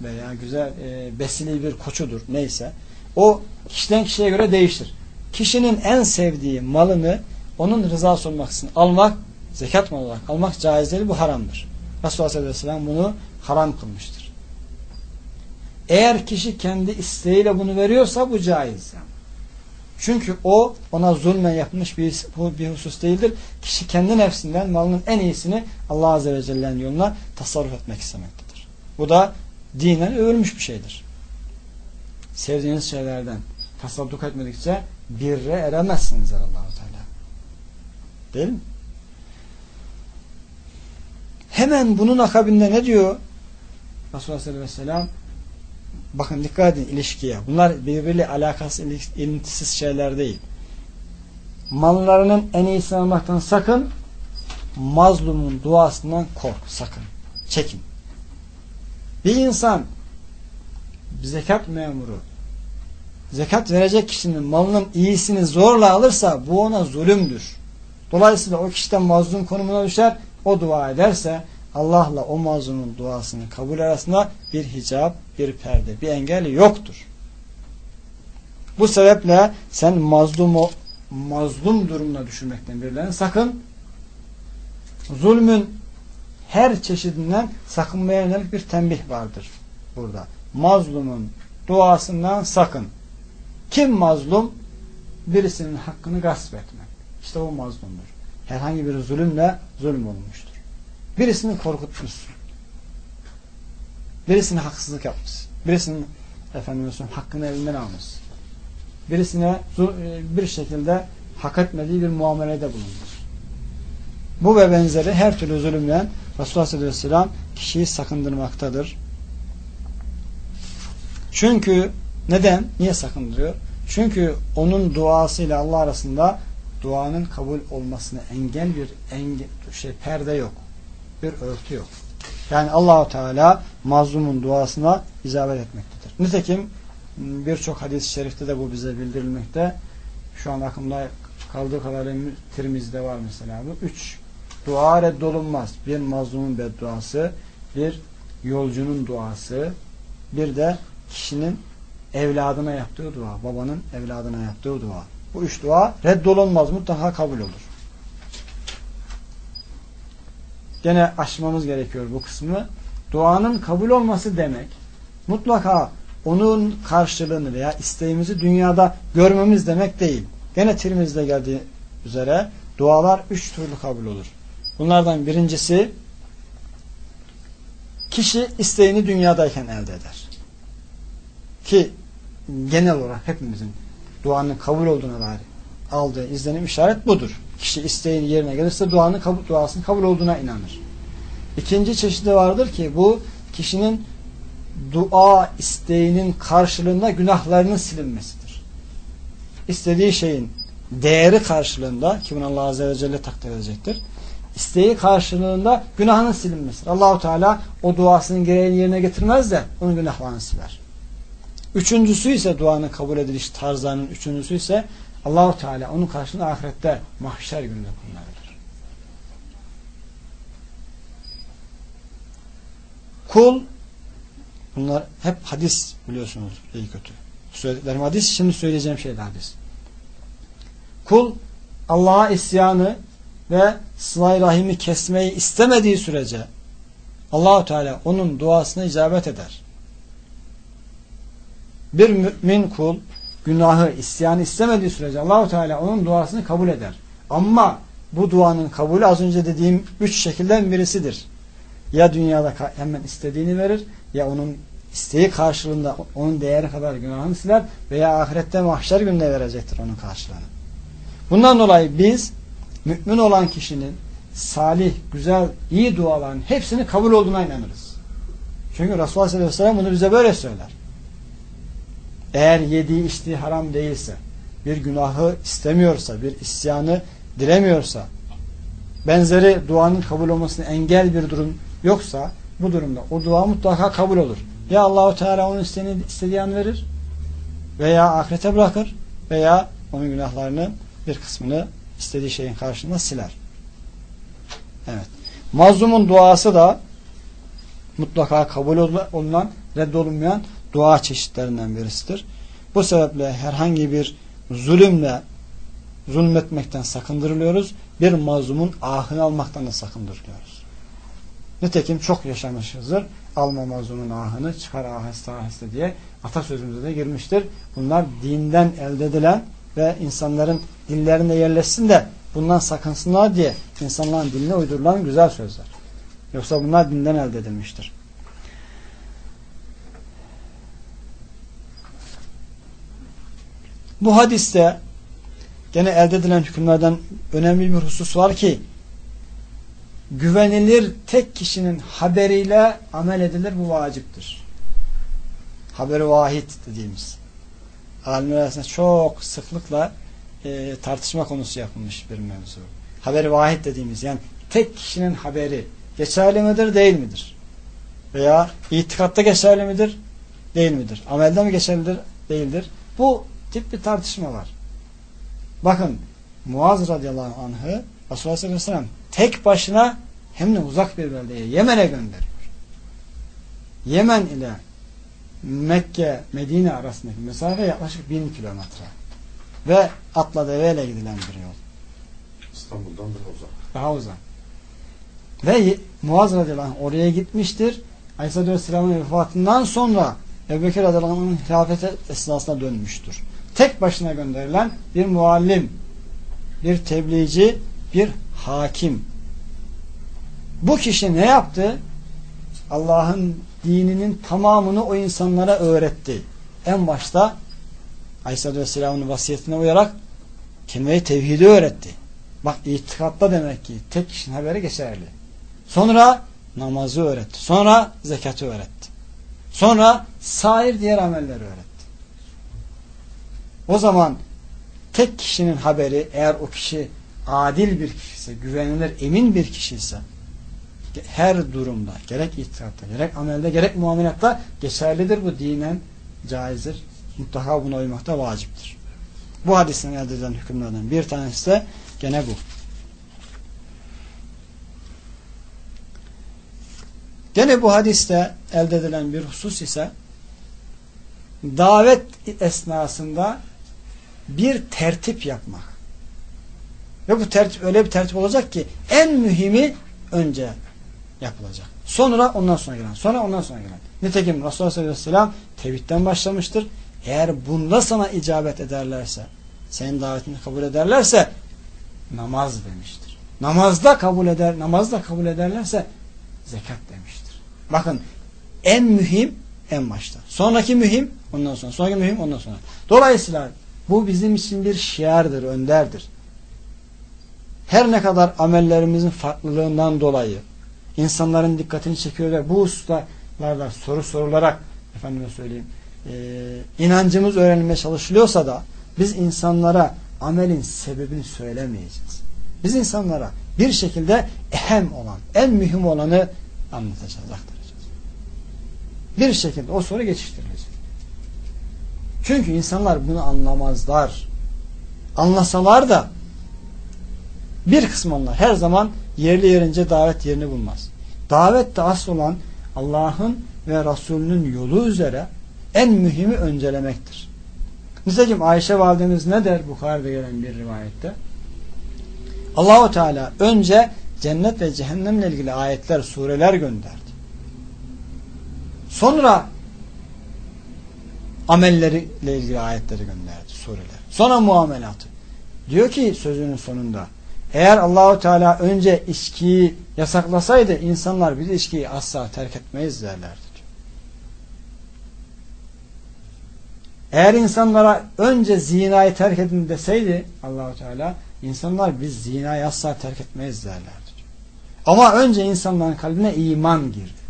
veya güzel e, besili bir koçudur neyse. O kişiden kişiye göre değişir. Kişinin en sevdiği malını onun rızası olmak için almak, zekat malı olarak almak caiz değil, bu haramdır. Resulullah sallallahu aleyhi ve sellem bunu haram kılmıştır. Eğer kişi kendi isteğiyle bunu veriyorsa bu caiz. Yani. Çünkü o ona zulmen yapmış bir, bir husus değildir. Kişi kendi nefsinden malının en iyisini Allah Azze ve Celle'nin yoluna tasarruf etmek istemektedir. Bu da dinen övülmüş bir şeydir. Sevdiğiniz şeylerden tasadduk etmedikçe birre eremezsiniz allah Teala. Değil mi? Hemen bunun akabinde ne diyor? Resulullah sallallahu aleyhi ve sellem bakın dikkat edin ilişkiye. Bunlar birbiriyle alakası ilintisiz şeyler değil. Mallarının en iyisini almaktan sakın mazlumun duasından kork. Sakın. Çekin. Bir insan zekat memuru zekat verecek kişinin malının iyisini zorla alırsa bu ona zulümdür. Dolayısıyla o kişiden mazlum konumuna düşer. O dua ederse Allah'la o mazlumun duasının kabul arasında bir hicap, bir perde, bir engel yoktur. Bu sebeple sen mazlumu mazlum durumuna düşürmekten birilerini sakın zulmün her çeşidinden sakınmaya yönelik bir tembih vardır burada. Mazlumun duasından sakın. Kim mazlum? Birisinin hakkını gasp etmek. İşte o mazlumdur. Herhangi bir zulümle zulüm olmuştur. Birisini korkutmuşsun. Birisine haksızlık yapmışsın. Birisinin efendim hakkını elinden almış. Birisine e, bir şekilde hak etmediği bir muamelede bulunmuş. Bu ve benzeri her türlü zulümden Resulullah sallallahu aleyhi ve sellem kişiyi sakındırmaktadır. Çünkü neden? Niye sakındırıyor? Çünkü onun duasıyla Allah arasında duanın kabul olmasına engel bir engel, şey perde yok. Bir örtü yok. Yani Allahu Teala mazlumun duasına icabet etmektedir. Nitekim birçok hadis-i şerifte de bu bize bildirilmekte. Şu an aklımda kaldığı kadarıyla Tirmiz'de var mesela bu. Üç dua reddolunmaz. Bir mazlumun bedduası, bir yolcunun duası, bir de kişinin evladına yaptığı dua, babanın evladına yaptığı dua. Bu üç dua reddolunmaz, mutlaka kabul olur. Gene aşmamız gerekiyor bu kısmı. Duanın kabul olması demek, mutlaka onun karşılığını veya isteğimizi dünyada görmemiz demek değil. Gene Tirmiz'de geldiği üzere dualar üç türlü kabul olur. Bunlardan birincisi kişi isteğini dünyadayken elde eder. Ki genel olarak hepimizin duanın kabul olduğuna dair aldığı izlenim işaret budur. Kişi isteğini yerine gelirse duanın kabul, duasının kabul olduğuna inanır. İkinci çeşidi vardır ki bu kişinin dua isteğinin karşılığında günahlarının silinmesidir. İstediği şeyin değeri karşılığında ki bunu Allah Azze ve Celle takdir edecektir. İsteği karşılığında günahının silinmesidir. Allahu Teala o duasının gereğini yerine getirmez de onun günahlarını siler. Üçüncüsü ise duanın kabul ediliş tarzlarının üçüncüsü ise Allahu Teala onun karşılığında ahirette mahşer gününde kullanılır. Kul bunlar hep hadis biliyorsunuz iyi kötü. Söylediklerim hadis şimdi söyleyeceğim şey de hadis. Kul Allah'a isyanı ve sılay rahimi kesmeyi istemediği sürece Allahu Teala onun duasına icabet eder. Bir mümin kul günahı, isyanı istemediği sürece Allahu Teala onun duasını kabul eder. Ama bu duanın kabulü az önce dediğim üç şekilden birisidir. Ya dünyada hemen istediğini verir ya onun isteği karşılığında onun değeri kadar günahını siler veya ahirette mahşer gününe verecektir onun karşılığını. Bundan dolayı biz mümin olan kişinin salih, güzel, iyi duaların hepsini kabul olduğuna inanırız. Çünkü Resulullah sallallahu aleyhi ve sellem bunu bize böyle söyler. Eğer yediği içtiği haram değilse, bir günahı istemiyorsa, bir isyanı dilemiyorsa, benzeri duanın kabul olmasına engel bir durum yoksa, bu durumda o dua mutlaka kabul olur. Ya Allahu Teala onun istediğini, istediği an verir veya ahirete bırakır veya onun günahlarını bir kısmını istediği şeyin karşılığında siler. Evet. Mazlumun duası da mutlaka kabul olunan, reddolunmayan dua çeşitlerinden birisidir. Bu sebeple herhangi bir zulümle zulmetmekten sakındırılıyoruz. Bir mazlumun ahını almaktan da sakındırılıyoruz. Nitekim çok yaşamışızdır. Alma mazlumun ahını çıkar aheste aheste diye atasözümüze de girmiştir. Bunlar dinden elde edilen ve insanların dillerinde yerleşsin de bundan sakınsınlar diye insanların diline uydurulan güzel sözler. Yoksa bunlar dinden elde edilmiştir. Bu hadiste gene elde edilen hükümlerden önemli bir husus var ki güvenilir tek kişinin haberiyle amel edilir bu vaciptir. Haberi vahid dediğimiz. Alimler arasında çok sıklıkla e, tartışma konusu yapılmış bir mevzu. Haberi vahid dediğimiz yani tek kişinin haberi geçerli midir değil midir? Veya itikatta geçerli midir değil midir? Amelde mi geçerlidir değildir? Bu tip bir tartışma var. Bakın Muaz radıyallahu anh'ı Resulullah sallallahu aleyhi ve sellem tek başına hem de uzak bir beldeye Yemen'e gönderiyor. Yemen ile Mekke, Medine arasındaki mesafe yaklaşık bin kilometre. Ve atla deveyle gidilen bir yol. İstanbul'dan daha uzak. Daha uzak. Ve Muaz radıyallahu anh oraya gitmiştir. Aleyhisselatü Vesselam'ın vefatından sonra Ebu Bekir radıyallahu anh'ın hilafeti esnasında dönmüştür. Tek başına gönderilen bir muallim, bir tebliğci, bir hakim. Bu kişi ne yaptı? Allah'ın dininin tamamını o insanlara öğretti. En başta Aleyhisselatü Vesselam'ın vasiyetine uyarak kelime-i tevhidi öğretti. Bak itikatta demek ki tek kişinin haberi geçerli. Sonra namazı öğretti. Sonra zekatı öğretti. Sonra sair diğer amelleri öğretti. O zaman tek kişinin haberi eğer o kişi adil bir kişiyse, güvenilir, emin bir kişiyse her durumda gerek itikatta, gerek amelde, gerek muamelatta geçerlidir bu dinen caizdir. Mutlaka buna uymak da vaciptir. Bu hadisin elde edilen hükümlerden bir tanesi de gene bu. Gene bu hadiste elde edilen bir husus ise davet esnasında bir tertip yapmak. Ve bu tertip öyle bir tertip olacak ki en mühimi önce yapılacak. Sonra ondan sonra gelen. Sonra ondan sonra gelen. Nitekim Resulullah sallallahu aleyhi ve sellem tevhidden başlamıştır. Eğer bunda sana icabet ederlerse, senin davetini kabul ederlerse namaz demiştir. Namazda kabul eder, namazda kabul ederlerse zekat demiştir. Bakın en mühim en başta. Sonraki mühim ondan sonra. Sonraki mühim ondan sonra. Dolayısıyla bu bizim için bir şiardır, önderdir. Her ne kadar amellerimizin farklılığından dolayı insanların dikkatini çekiyor ve bu hususlarda soru sorularak efendime söyleyeyim e, inancımız öğrenilmeye çalışılıyorsa da biz insanlara amelin sebebini söylemeyeceğiz. Biz insanlara bir şekilde ehem olan, en mühim olanı anlatacağız, aktaracağız. Bir şekilde o soru geçiştirilecek. Çünkü insanlar bunu anlamazlar. Anlasalar da bir kısmı onlar her zaman yerli yerince davet yerini bulmaz. Davet de asıl olan Allah'ın ve Resulünün yolu üzere en mühimi öncelemektir. Nitekim Ayşe validemiz ne der Bukhari'de gelen bir rivayette? Allahu Teala önce cennet ve cehennemle ilgili ayetler, sureler gönderdi. Sonra amelleriyle ilgili ayetleri gönderdi, sureler. Sonra muamelatı. Diyor ki sözünün sonunda eğer Allahu Teala önce içkiyi yasaklasaydı insanlar biz içkiyi asla terk etmeyiz derlerdi. Eğer insanlara önce zinayı terk edin deseydi Allahu Teala insanlar biz zinayı asla terk etmeyiz derlerdi. Ama önce insanların kalbine iman girdi.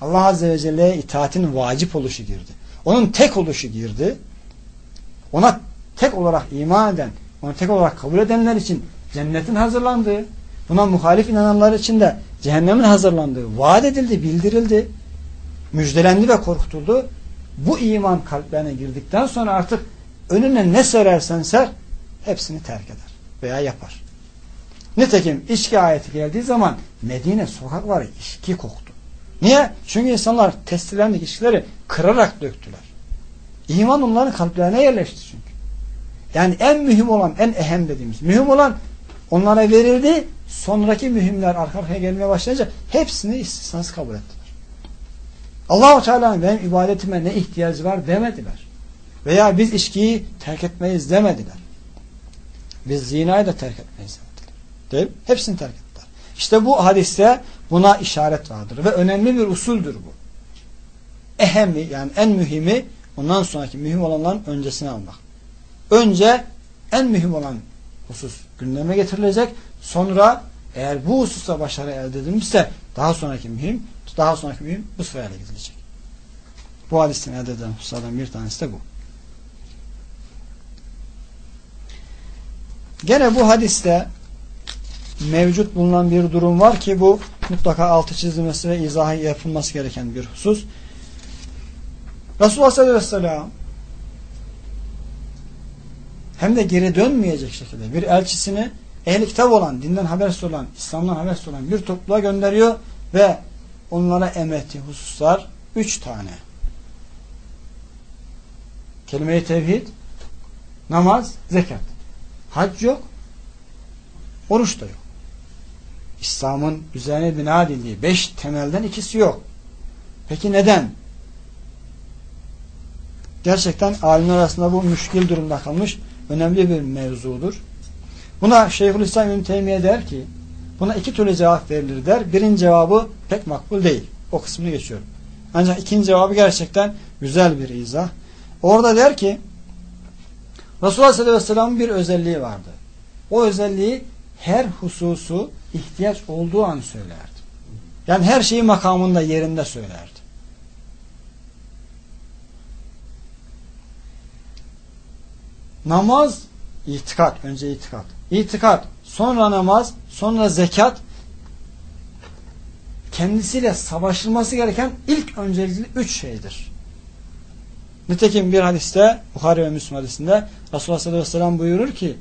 Allah Azze ve Celle'ye itaatin vacip oluşu girdi. Onun tek oluşu girdi. Ona tek olarak iman eden, onu tek olarak kabul edenler için cennetin hazırlandığı, buna muhalif inananlar için de cehennemin hazırlandığı vaat edildi, bildirildi, müjdelendi ve korkutuldu. Bu iman kalplerine girdikten sonra artık önüne ne serersen ser hepsini terk eder veya yapar. Nitekim içki ayeti geldiği zaman Medine sokakları içki koktu. Niye? Çünkü insanlar testilerindeki ilişkileri kırarak döktüler. İman onların kalplerine yerleşti çünkü. Yani en mühim olan, en ehem dediğimiz, mühim olan onlara verildi. Sonraki mühimler arka arkaya gelmeye başlayınca hepsini istisnası kabul ettiler. Allahu Teala benim ibadetime ne ihtiyacı var demediler. Veya biz içkiyi terk etmeyiz demediler. Biz zinayı da terk etmeyiz demediler. Değil mi? Hepsini terk ettiler. İşte bu hadiste buna işaret vardır ve önemli bir usuldür bu. Ehemi yani en mühimi ondan sonraki mühim olanların öncesine almak. Önce en mühim olan husus gündeme getirilecek. Sonra eğer bu hususta başarı elde edilmişse daha sonraki mühim, daha sonraki mühim bu sırayla gidilecek. Bu hadisten elde edilen hususlardan bir tanesi de bu. Gene bu hadiste mevcut bulunan bir durum var ki bu mutlaka altı çizilmesi ve izahı yapılması gereken bir husus. Resulullah sallallahu aleyhi ve sellem hem de geri dönmeyecek şekilde bir elçisini ehli kitap olan, dinden habersiz olan, İslam'dan habersiz olan bir topluluğa gönderiyor ve onlara emrettiği hususlar üç tane. Kelime-i tevhid, namaz, zekat. Hac yok, oruç da yok. İslam'ın üzerine bina edildiği beş temelden ikisi yok. Peki neden? Gerçekten alimler arasında bu müşkil durumda kalmış önemli bir mevzudur. Buna Şeyhülislam İbn Teymiye der ki buna iki türlü cevap verilir der. Birinci cevabı pek makbul değil. O kısmını geçiyorum. Ancak ikinci cevabı gerçekten güzel bir izah. Orada der ki Resulullah sallallahu aleyhi ve sellem'in bir özelliği vardı. O özelliği her hususu ihtiyaç olduğu an söylerdi. Yani her şeyi makamında yerinde söylerdi. Namaz, itikat. Önce itikat. İtikat, sonra namaz, sonra zekat kendisiyle savaşılması gereken ilk öncelikli üç şeydir. Nitekim bir hadiste, Bukhari ve Müslüm hadisinde Resulullah sallallahu aleyhi ve sellem buyurur ki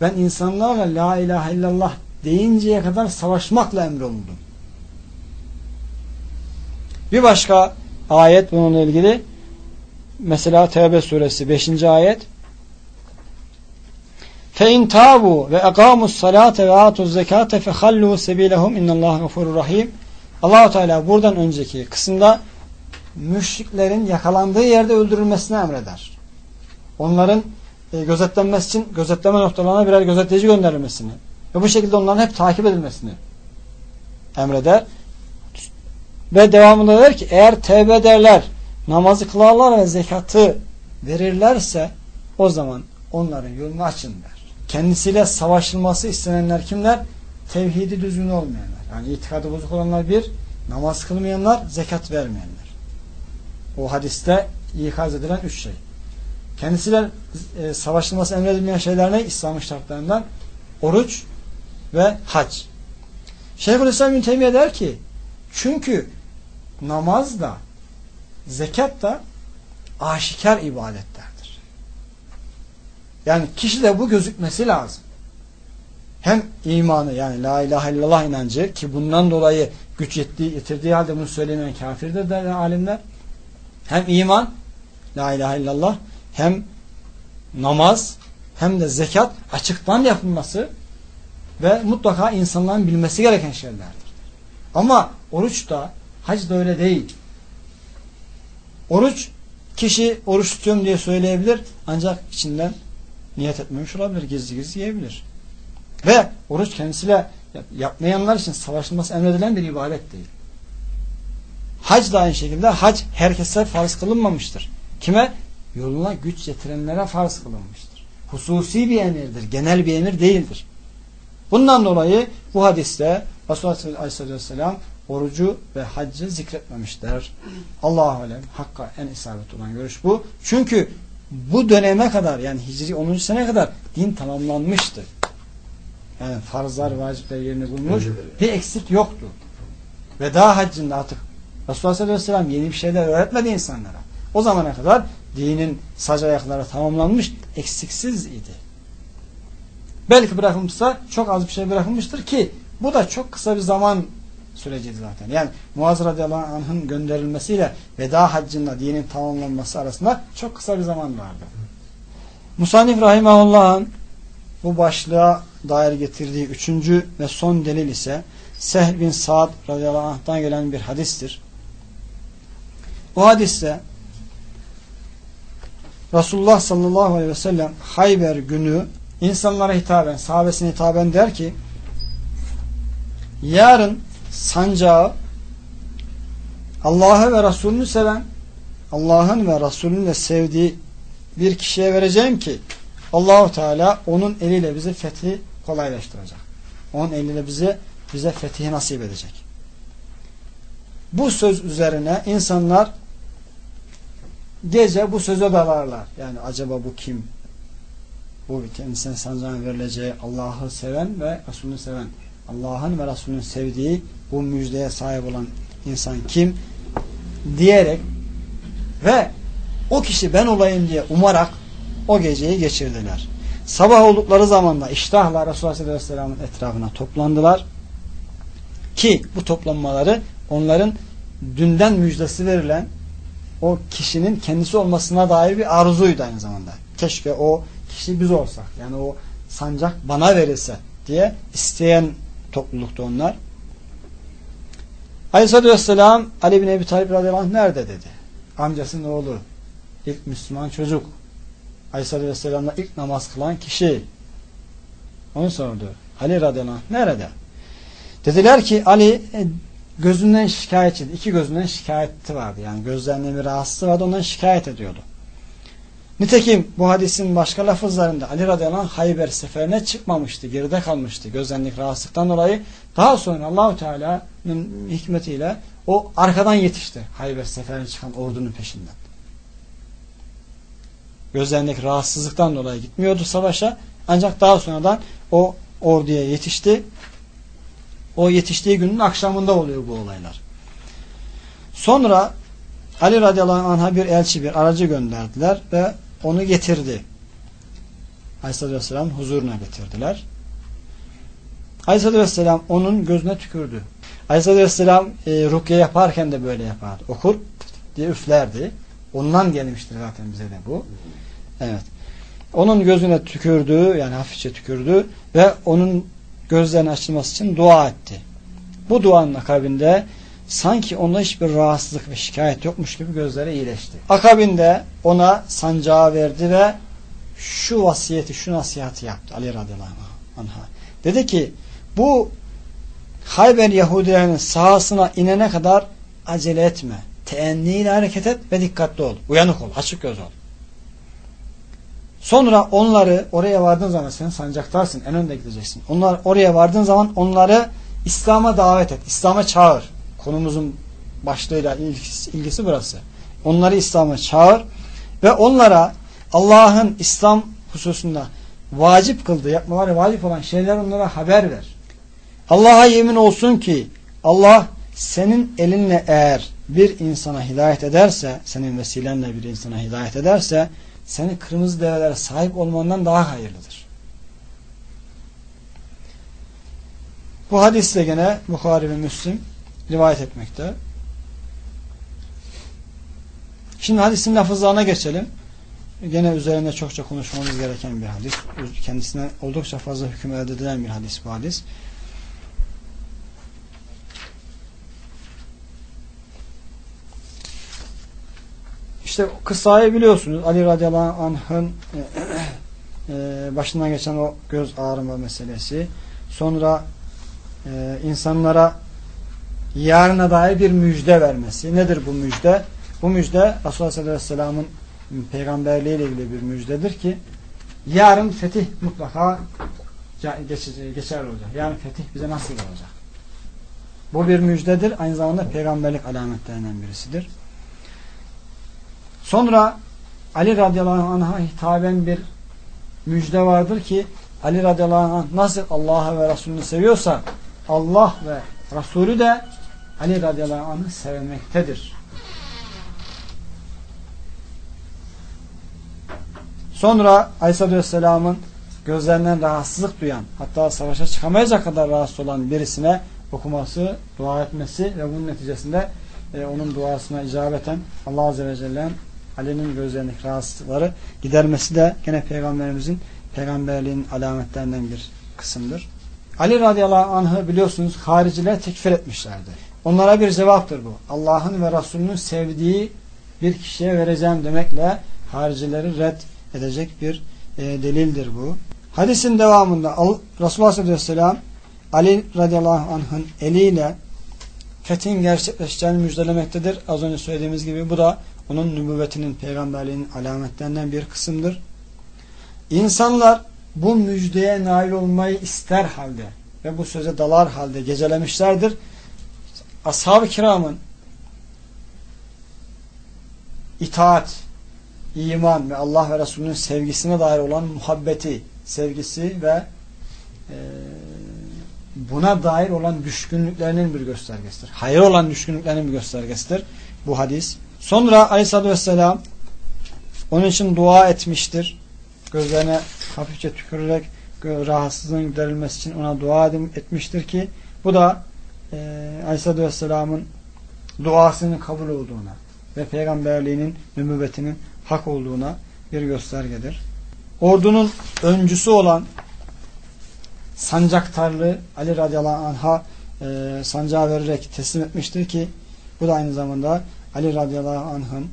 ben insanlarla la ilahe illallah deyinceye kadar savaşmakla emrolundum. Bir başka ayet bununla ilgili mesela Tevbe suresi 5. ayet Fe in tabu ve akamus salate ve atuz zekate fe hallu sebilehum innallaha gafurur rahim. Allahu Teala buradan önceki kısımda müşriklerin yakalandığı yerde öldürülmesini emreder. Onların e, gözetlenmesi için gözetleme noktalarına birer gözetleyici gönderilmesini ve bu şekilde onların hep takip edilmesini emreder. Ve devamında der ki eğer tevbe ederler, namazı kılarlar ve zekatı verirlerse o zaman onların yolunu açın der. Kendisiyle savaşılması istenenler kimler? Tevhidi düzgün olmayanlar. Yani itikadı bozuk olanlar bir, namaz kılmayanlar, zekat vermeyenler. O hadiste ikaz edilen üç şey. Kendisiyle e, savaşılması emredilmeyen şeyler ne? İslam'ın şartlarından oruç ve hac. Şeyhülislam bin Teymiye der ki çünkü namaz da zekat da aşikar ibadetlerdir. Yani kişide bu gözükmesi lazım. Hem imanı yani la ilahe illallah inancı ki bundan dolayı güç yettiği, getirdiği halde bunu söylemeyen kafirdir der alimler. Hem iman la ilahe illallah hem namaz hem de zekat açıktan yapılması ve mutlaka insanların bilmesi gereken şeylerdir. Ama oruç da hac da öyle değil. Oruç kişi oruç tutuyorum diye söyleyebilir ancak içinden niyet etmemiş olabilir. Gizli gizli yiyebilir. Ve oruç kendisiyle yapmayanlar için savaşılması emredilen bir ibadet değil. Hac da aynı şekilde hac herkese farz kılınmamıştır. Kime? Yoluna güç getirenlere farz kılınmıştır. Hususi bir emirdir. Genel bir emir değildir. Bundan dolayı bu hadiste Resulullah Aleyhisselatü Vesselam orucu ve haccı zikretmemişler. Allahu Alem hakka en isabet olan görüş bu. Çünkü bu döneme kadar yani Hicri 10. sene kadar din tamamlanmıştı. Yani farzlar, vacipler yerini bulmuş. Bir eksik yoktu. Veda haccında artık Resulullah sallallahu aleyhi ve sellem yeni bir şeyler öğretmedi insanlara. O zamana kadar dinin sac ayakları tamamlanmış, eksiksiz idi. Belki bırakılmışsa çok az bir şey bırakılmıştır ki bu da çok kısa bir zaman süreci zaten. Yani Muaz radıyallahu anh'ın gönderilmesiyle veda haccında dinin tamamlanması arasında çok kısa bir zaman vardı. Musanif Rahimahullah'ın bu başlığa dair getirdiği üçüncü ve son delil ise Sehl bin Sa'd radıyallahu anh'tan gelen bir hadistir. O hadiste Resulullah sallallahu aleyhi ve sellem Hayber günü insanlara hitaben, sahabesine hitaben der ki yarın sancağı Allah'ı ve Resulünü seven Allah'ın ve Resulünün de sevdiği bir kişiye vereceğim ki Allahu Teala onun eliyle bizi fethi kolaylaştıracak. Onun eliyle bize bize fetih nasip edecek. Bu söz üzerine insanlar gece bu söze dalarlar. Yani acaba bu kim? Bu kendisine sancağın verileceği Allah'ı seven ve Resulünü seven Allah'ın ve Resulünün sevdiği bu müjdeye sahip olan insan kim? Diyerek ve o kişi ben olayım diye umarak o geceyi geçirdiler. Sabah oldukları zaman da iştahla Resulullah Aleyhisselam'ın etrafına toplandılar. Ki bu toplanmaları onların dünden müjdesi verilen o kişinin kendisi olmasına dair bir arzuydu aynı zamanda. Keşke o kişi biz olsak. Yani o sancak bana verilse diye isteyen toplulukta onlar. Aleyhisselatü Vesselam Ali bin Ebi Talib radıyallahu nerede dedi. Amcasının oğlu. ilk Müslüman çocuk. Aleyhisselatü Vesselam'la ilk namaz kılan kişi. Onu sordu. Ali radıyallahu nerede? Dediler ki Ali e, gözünden şikayetçiydi. İki gözünden şikayeti vardı. Yani gözlerinde bir rahatsızlığı vardı. Ondan şikayet ediyordu. Nitekim bu hadisin başka lafızlarında Ali radıyallahu anh Hayber seferine çıkmamıştı. Geride kalmıştı. Gözlerindeki rahatsızlıktan dolayı. Daha sonra Allahu Teala'nın hikmetiyle o arkadan yetişti. Hayber seferine çıkan ordunun peşinden. Gözlerindeki rahatsızlıktan dolayı gitmiyordu savaşa. Ancak daha sonradan o orduya yetişti o yetiştiği günün akşamında oluyor bu olaylar. Sonra Ali radıyallahu anh'a bir elçi, bir aracı gönderdiler ve onu getirdi. Aleyhisselatü Vesselam huzuruna getirdiler. Aleyhisselatü Vesselam onun gözüne tükürdü. Aleyhisselatü Vesselam e, rukiye yaparken de böyle yapardı. Okur diye üflerdi. Ondan gelmiştir zaten bize de bu. Evet. Onun gözüne tükürdü yani hafifçe tükürdü ve onun gözlerinin açılması için dua etti. Bu duanın akabinde sanki onda hiçbir rahatsızlık ve şikayet yokmuş gibi gözleri iyileşti. Akabinde ona sancağı verdi ve şu vasiyeti, şu nasihati yaptı Ali radıyallahu anh'a. Dedi ki bu Hayber Yahudilerinin sahasına inene kadar acele etme. Teenniyle hareket et ve dikkatli ol. Uyanık ol, açık göz ol. Sonra onları oraya vardığın zaman sen sancaktarsın, en önde gideceksin. Onlar oraya vardığın zaman onları İslam'a davet et, İslam'a çağır. Konumuzun başlığıyla ilgisi, ilgisi burası. Onları İslam'a çağır ve onlara Allah'ın İslam hususunda vacip kıldığı, yapmaları vacip olan şeyler onlara haber ver. Allah'a yemin olsun ki Allah senin elinle eğer bir insana hidayet ederse, senin vesilenle bir insana hidayet ederse senin kırmızı develere sahip olmandan daha hayırlıdır. Bu hadisle gene Bukhari ve Müslim rivayet etmekte. Şimdi hadisin lafızlarına geçelim. Gene üzerinde çokça konuşmamız gereken bir hadis. Kendisine oldukça fazla hüküm elde edilen bir hadis bu hadis. İşte kıssayı biliyorsunuz. Ali radıyallahu anh'ın e, e, başından geçen o göz ağrıma meselesi. Sonra e, insanlara yarına dair bir müjde vermesi. Nedir bu müjde? Bu müjde Resulullah sallallahu aleyhi ve sellem'in peygamberliği ile ilgili bir müjdedir ki yarın fetih mutlaka geçer olacak. Yarın fetih bize nasıl olacak? Bu bir müjdedir. Aynı zamanda peygamberlik alametlerinden birisidir. Sonra Ali radıyallahu anh'a hitaben bir müjde vardır ki Ali radıyallahu anh nasıl Allah'ı ve Resulünü seviyorsa Allah ve Resulü de Ali radıyallahu anh'ı sevmektedir. Sonra Aleyhisselatü Vesselam'ın gözlerinden rahatsızlık duyan hatta savaşa çıkamayacak kadar rahatsız olan birisine okuması, dua etmesi ve bunun neticesinde e, onun duasına icabeten Allah Azze ve Celle'nin Ali'nin gözlerindeki rahatsızlıkları gidermesi de gene Peygamberimizin peygamberliğin alametlerinden bir kısımdır. Ali radıyallahu anh'ı biliyorsunuz hariciler tekfir etmişlerdi. Onlara bir cevaptır bu. Allah'ın ve Resulünün sevdiği bir kişiye vereceğim demekle haricileri red edecek bir e, delildir bu. Hadisin devamında Resulullah sallallahu aleyhi ve sellem Ali radıyallahu anh'ın eliyle fethin gerçekleşeceğini müjdelemektedir. Az önce söylediğimiz gibi bu da onun nübüvvetinin, peygamberliğinin alametlerinden bir kısımdır. İnsanlar bu müjdeye nail olmayı ister halde ve bu söze dalar halde gecelemişlerdir. Ashab-ı kiramın itaat, iman ve Allah ve Resulünün sevgisine dair olan muhabbeti, sevgisi ve e, buna dair olan düşkünlüklerinin bir göstergesidir. Hayır olan düşkünlüklerinin bir göstergesidir bu hadis. Sonra Aleyhisselatü Vesselam onun için dua etmiştir. Gözlerine hafifçe tükürerek rahatsızlığın giderilmesi için ona dua etmiştir ki bu da e, Aleyhisselatü Vesselam'ın duasının kabul olduğuna ve peygamberliğinin nübüvvetinin hak olduğuna bir göstergedir. Ordunun öncüsü olan sancaktarlı Ali radıyallahu anh'a e, sancağı vererek teslim etmiştir ki bu da aynı zamanda Ali radıyallahu anh'ın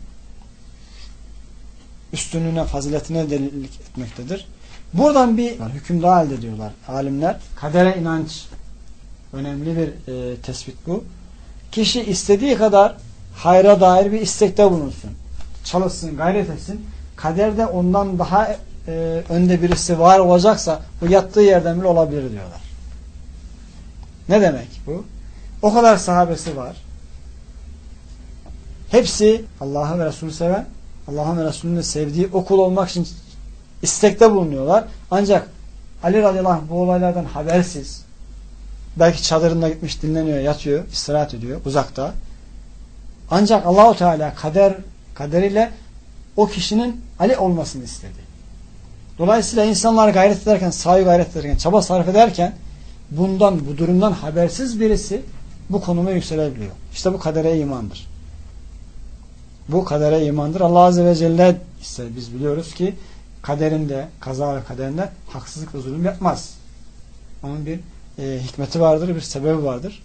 üstünlüğüne, faziletine delilik etmektedir. Buradan bir hüküm daha elde ediyorlar alimler. Kadere inanç önemli bir e, tespit bu. Kişi istediği kadar hayra dair bir istekte bulunsun. Çalışsın, gayret etsin. Kaderde ondan daha e, önde birisi var olacaksa bu yattığı yerden bile olabilir diyorlar. Ne demek bu? O kadar sahabesi var. Hepsi Allah'ı ve Resulü seven, Allah'ın ve Resulünün sevdiği okul olmak için istekte bulunuyorlar. Ancak Ali radıyallahu anh bu olaylardan habersiz. Belki çadırında gitmiş dinleniyor, yatıyor, istirahat ediyor uzakta. Ancak Allahu Teala kader kaderiyle o kişinin Ali olmasını istedi. Dolayısıyla insanlar gayret ederken, sahi gayret ederken, çaba sarf ederken bundan, bu durumdan habersiz birisi bu konuma yükselebiliyor. İşte bu kadere imandır. Bu kadere imandır. Allah Azze ve Celle ise biz biliyoruz ki kaderinde, kaza ve kaderinde haksızlık ve zulüm yapmaz. Onun bir e, hikmeti vardır, bir sebebi vardır.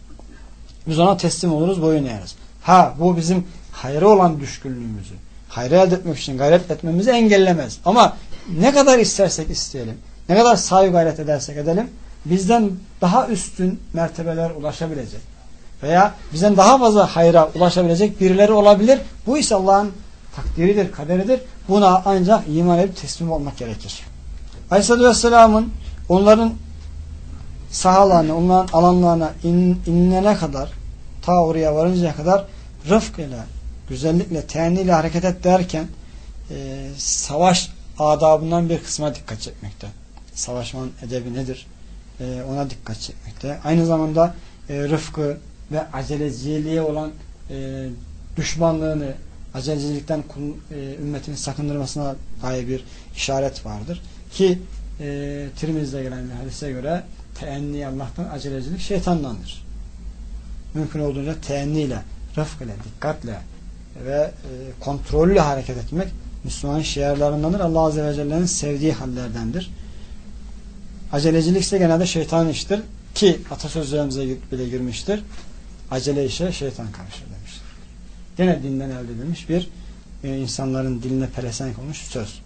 Biz ona teslim oluruz, boyun eğeriz. Ha bu bizim hayra olan düşkünlüğümüzü, hayra elde etmek için gayret etmemizi engellemez. Ama ne kadar istersek isteyelim, ne kadar sahi gayret edersek edelim, bizden daha üstün mertebeler ulaşabilecek veya bizden daha fazla hayra ulaşabilecek birileri olabilir. Bu ise Allah'ın takdiridir, kaderidir. Buna ancak iman edip teslim olmak gerekir. Aleyhisselatü Vesselam'ın onların sahalarına, onların alanlarına in, inene kadar ta oraya varıncaya kadar rıfk ile, güzellikle, teğenniyle hareket et derken e, savaş adabından bir kısma dikkat çekmekte. Savaşmanın edebi nedir? E, ona dikkat çekmekte. Aynı zamanda e, rıfkı ve aceleciliğe olan e, düşmanlığını acelecilikten e, ümmetini sakındırmasına dair bir işaret vardır. Ki e, Tirmiz'de gelen bir hadise göre teenni Allah'tan acelecilik şeytandandır. Mümkün olduğunca teenniyle, rıfk ile, dikkatle ve e, kontrollü hareket etmek Müslümanın şiarlarındandır. Allah Azze ve Celle'nin sevdiği hallerdendir. Acelecilik ise genelde şeytanın iştir. Ki atasözlerimize bile girmiştir. Acele işe şeytan karışır demiştir. Gene dinden elde edilmiş bir e, insanların diline pelesenk olmuş söz.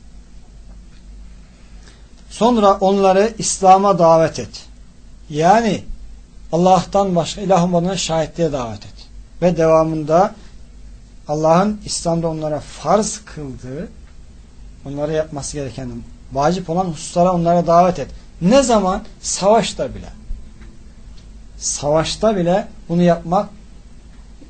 Sonra onları İslam'a davet et. Yani Allah'tan başka ilah olmadığına şahitliğe davet et. Ve devamında Allah'ın İslam'da onlara farz kıldığı onlara yapması gereken vacip olan hususlara onlara davet et. Ne zaman? Savaşta bile. Savaşta bile bunu yapmak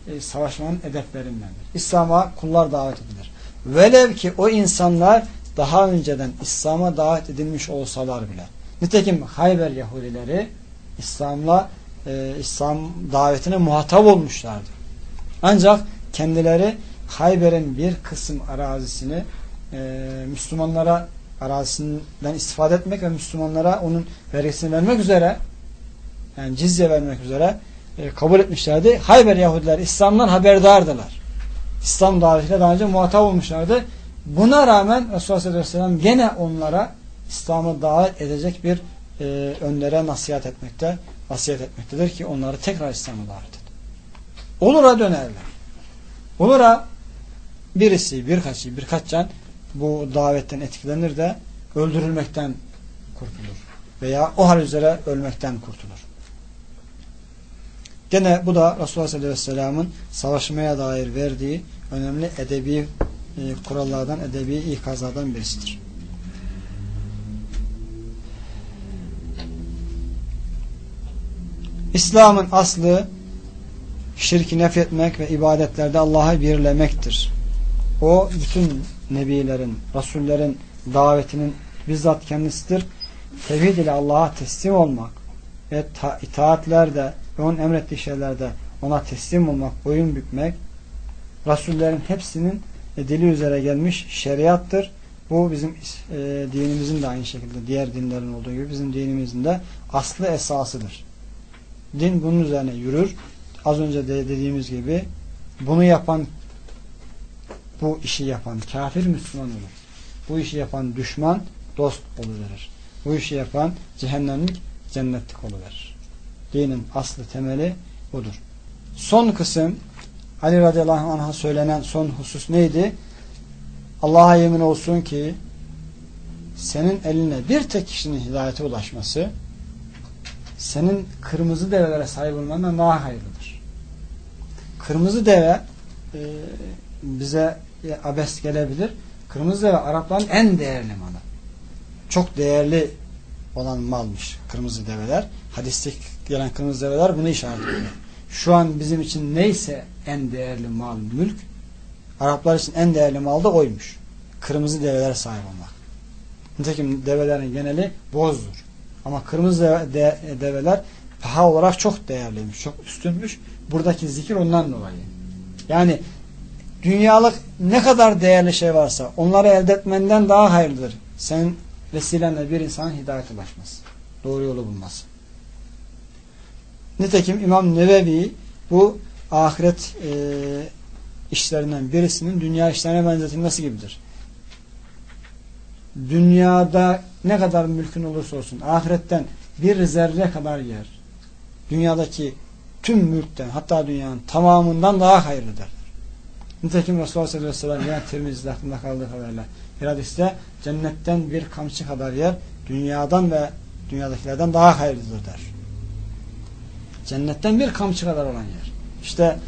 e, savaşmanın edeplerindendir. İslam'a kullar davet edilir. Velev ki o insanlar daha önceden İslam'a davet edilmiş olsalar bile. Nitekim Hayber Yahudileri İslam'la e, İslam davetine muhatap olmuşlardı. Ancak kendileri Hayber'in bir kısım arazisini e, Müslümanlara arazisinden istifade etmek ve Müslümanlara onun vergisini vermek üzere yani cizye vermek üzere e, kabul etmişlerdi. Hayber Yahudiler İslam'dan haberdardılar. İslam davetiyle daha önce muhatap olmuşlardı. Buna rağmen Resulullah Aleyhisselam gene onlara İslam'ı davet edecek bir e, önlere nasihat etmekte, vasiyet etmektedir ki onları tekrar İslam'a davet et. Olura dönerler. Olura birisi, birkaçı, birkaç can bu davetten etkilenir de öldürülmekten kurtulur. Veya o hal üzere ölmekten kurtulur. Gene bu da Resulullah sallallahu aleyhi ve sellem'in savaşmaya dair verdiği önemli edebi e, kurallardan, edebi ikazlardan birisidir. İslam'ın aslı şirki nefretmek ve ibadetlerde Allah'ı birlemektir. O bütün nebilerin, rasullerin davetinin bizzat kendisidir. Tevhid ile Allah'a teslim olmak ve itaatlerde ve onun emrettiği şeylerde ona teslim olmak, boyun bükmek rasullerin hepsinin dili üzere gelmiş şeriattır. Bu bizim e, dinimizin de aynı şekilde diğer dinlerin olduğu gibi bizim dinimizin de aslı esasıdır. Din bunun üzerine yürür. Az önce de dediğimiz gibi bunu yapan bu işi yapan kafir Müslüman olur. Bu işi yapan düşman dost oluverir. Bu işi yapan cehennemlik cennetlik oluverir. Dinin aslı temeli budur. Son kısım Ali radıyallahu anh'a söylenen son husus neydi? Allah'a yemin olsun ki senin eline bir tek kişinin hidayete ulaşması senin kırmızı develere sahip olmandan daha hayırlıdır. Kırmızı deve e, bize abes gelebilir. Kırmızı deve Arapların en değerli malı. Çok değerli olan malmış kırmızı develer. Hadiste gelen kırmızı develer bunu işaret ediyor. Şu an bizim için neyse en değerli mal, mülk Araplar için en değerli mal da oymuş. Kırmızı develere sahip olmak. Nitekim develerin geneli bozdur. Ama kırmızı de, develer paha olarak çok değerliymiş, çok üstünmüş. Buradaki zikir ondan dolayı. Yani dünyalık ne kadar değerli şey varsa onları elde etmenden daha hayırlıdır. Senin vesilenle bir insanın hidayet ulaşması. Doğru yolu bulması. Nitekim İmam Nevevi bu ahiret e, işlerinden birisinin dünya işlerine benzetilmesi gibidir. Dünyada ne kadar mülkün olursa olsun ahiretten bir zerre kadar yer. Dünyadaki tüm mülkten hatta dünyanın tamamından daha hayırlıdır. Nitekim Resulullah sallallahu aleyhi ve sellem yani Tirmiz'de aklımda kaldığı kadarıyla bir hadiste cennetten bir kamçı kadar yer dünyadan ve dünyadakilerden daha hayırlıdır der. Cennetten bir kamçı kadar olan yer. İşte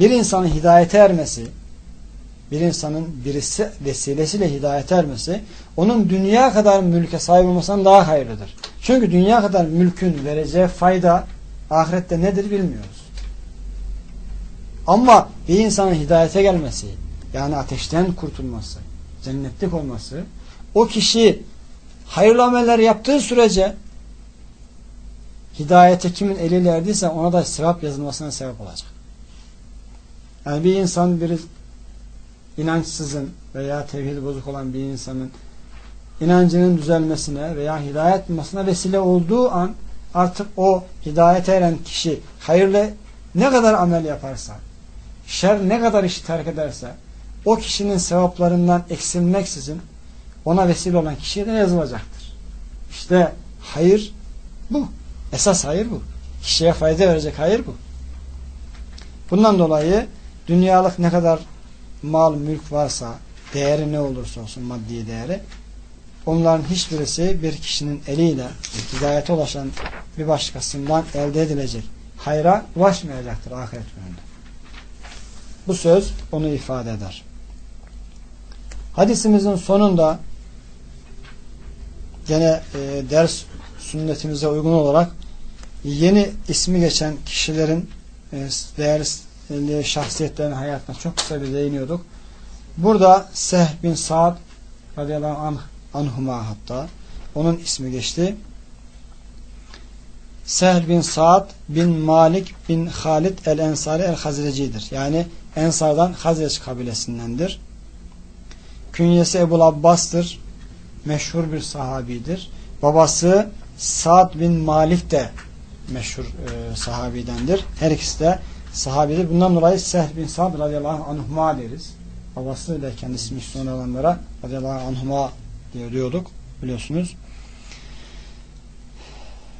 bir insanın hidayete ermesi bir insanın birisi vesilesiyle hidayete ermesi onun dünya kadar mülke sahip olmasından daha hayırlıdır. Çünkü dünya kadar mülkün vereceği fayda ahirette nedir bilmiyoruz. Ama bir insanın hidayete gelmesi yani ateşten kurtulması, cennetlik olması o kişi hayırlı ameller yaptığı sürece hidayete kimin eliyle erdiyse ona da sevap yazılmasına sebep olacak. Yani bir insan bir inançsızın veya tevhid bozuk olan bir insanın inancının düzelmesine veya hidayet bulmasına vesile olduğu an artık o hidayete eren kişi hayırlı ne kadar amel yaparsa şer ne kadar işi terk ederse o kişinin sevaplarından eksilmeksizin ona vesile olan kişiye de yazılacaktır. İşte hayır bu. Esas hayır bu. Kişiye fayda verecek hayır bu. Bundan dolayı dünyalık ne kadar mal, mülk varsa değeri ne olursa olsun maddi değeri onların hiçbirisi bir kişinin eliyle hidayete ulaşan bir başkasından elde edilecek hayra ulaşmayacaktır ahiret gününde. Bu söz onu ifade eder. Hadisimizin sonunda gene e, ders sünnetimize uygun olarak yeni ismi geçen kişilerin e, değerli şahsiyetlerin hayatına çok kısa bir değiniyorduk. Burada Seh bin Sa'd radıyallahu anh, anhuma hatta onun ismi geçti. Sehl bin Sa'd bin Malik bin Halid el-Ensari el-Hazreci'dir. Yani Ensar'dan Hazreç kabilesindendir. Künyesi Ebu Abbas'tır. Meşhur bir sahabidir. Babası Sa'd bin Malik de meşhur e, sahabidendir. Her ikisi de sahabidir. Bundan dolayı Sehl bin Sa'd radıyallahu anhuma deriz. Babası da kendisi Müslüman olanlara radıyallahu anhuma diyorduk biliyorsunuz.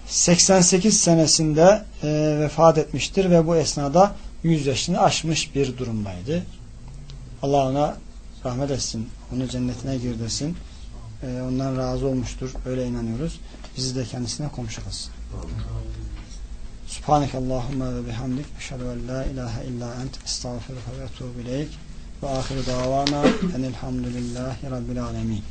88 senesinde e, vefat etmiştir ve bu esnada 100 yaşını aşmış bir durumdaydı. Allah ona rahmet etsin, onu cennetine girdirsin. E, ondan razı olmuştur. Öyle inanıyoruz. Bizi de kendisine komşu kılsın. Subhaneke Allahumma ve bihamdik. Eşhedü en la ilahe illa ent. Estağfiruka ve etubu ileyk. Ve ahiru davana enelhamdülillahi rabbil alemin.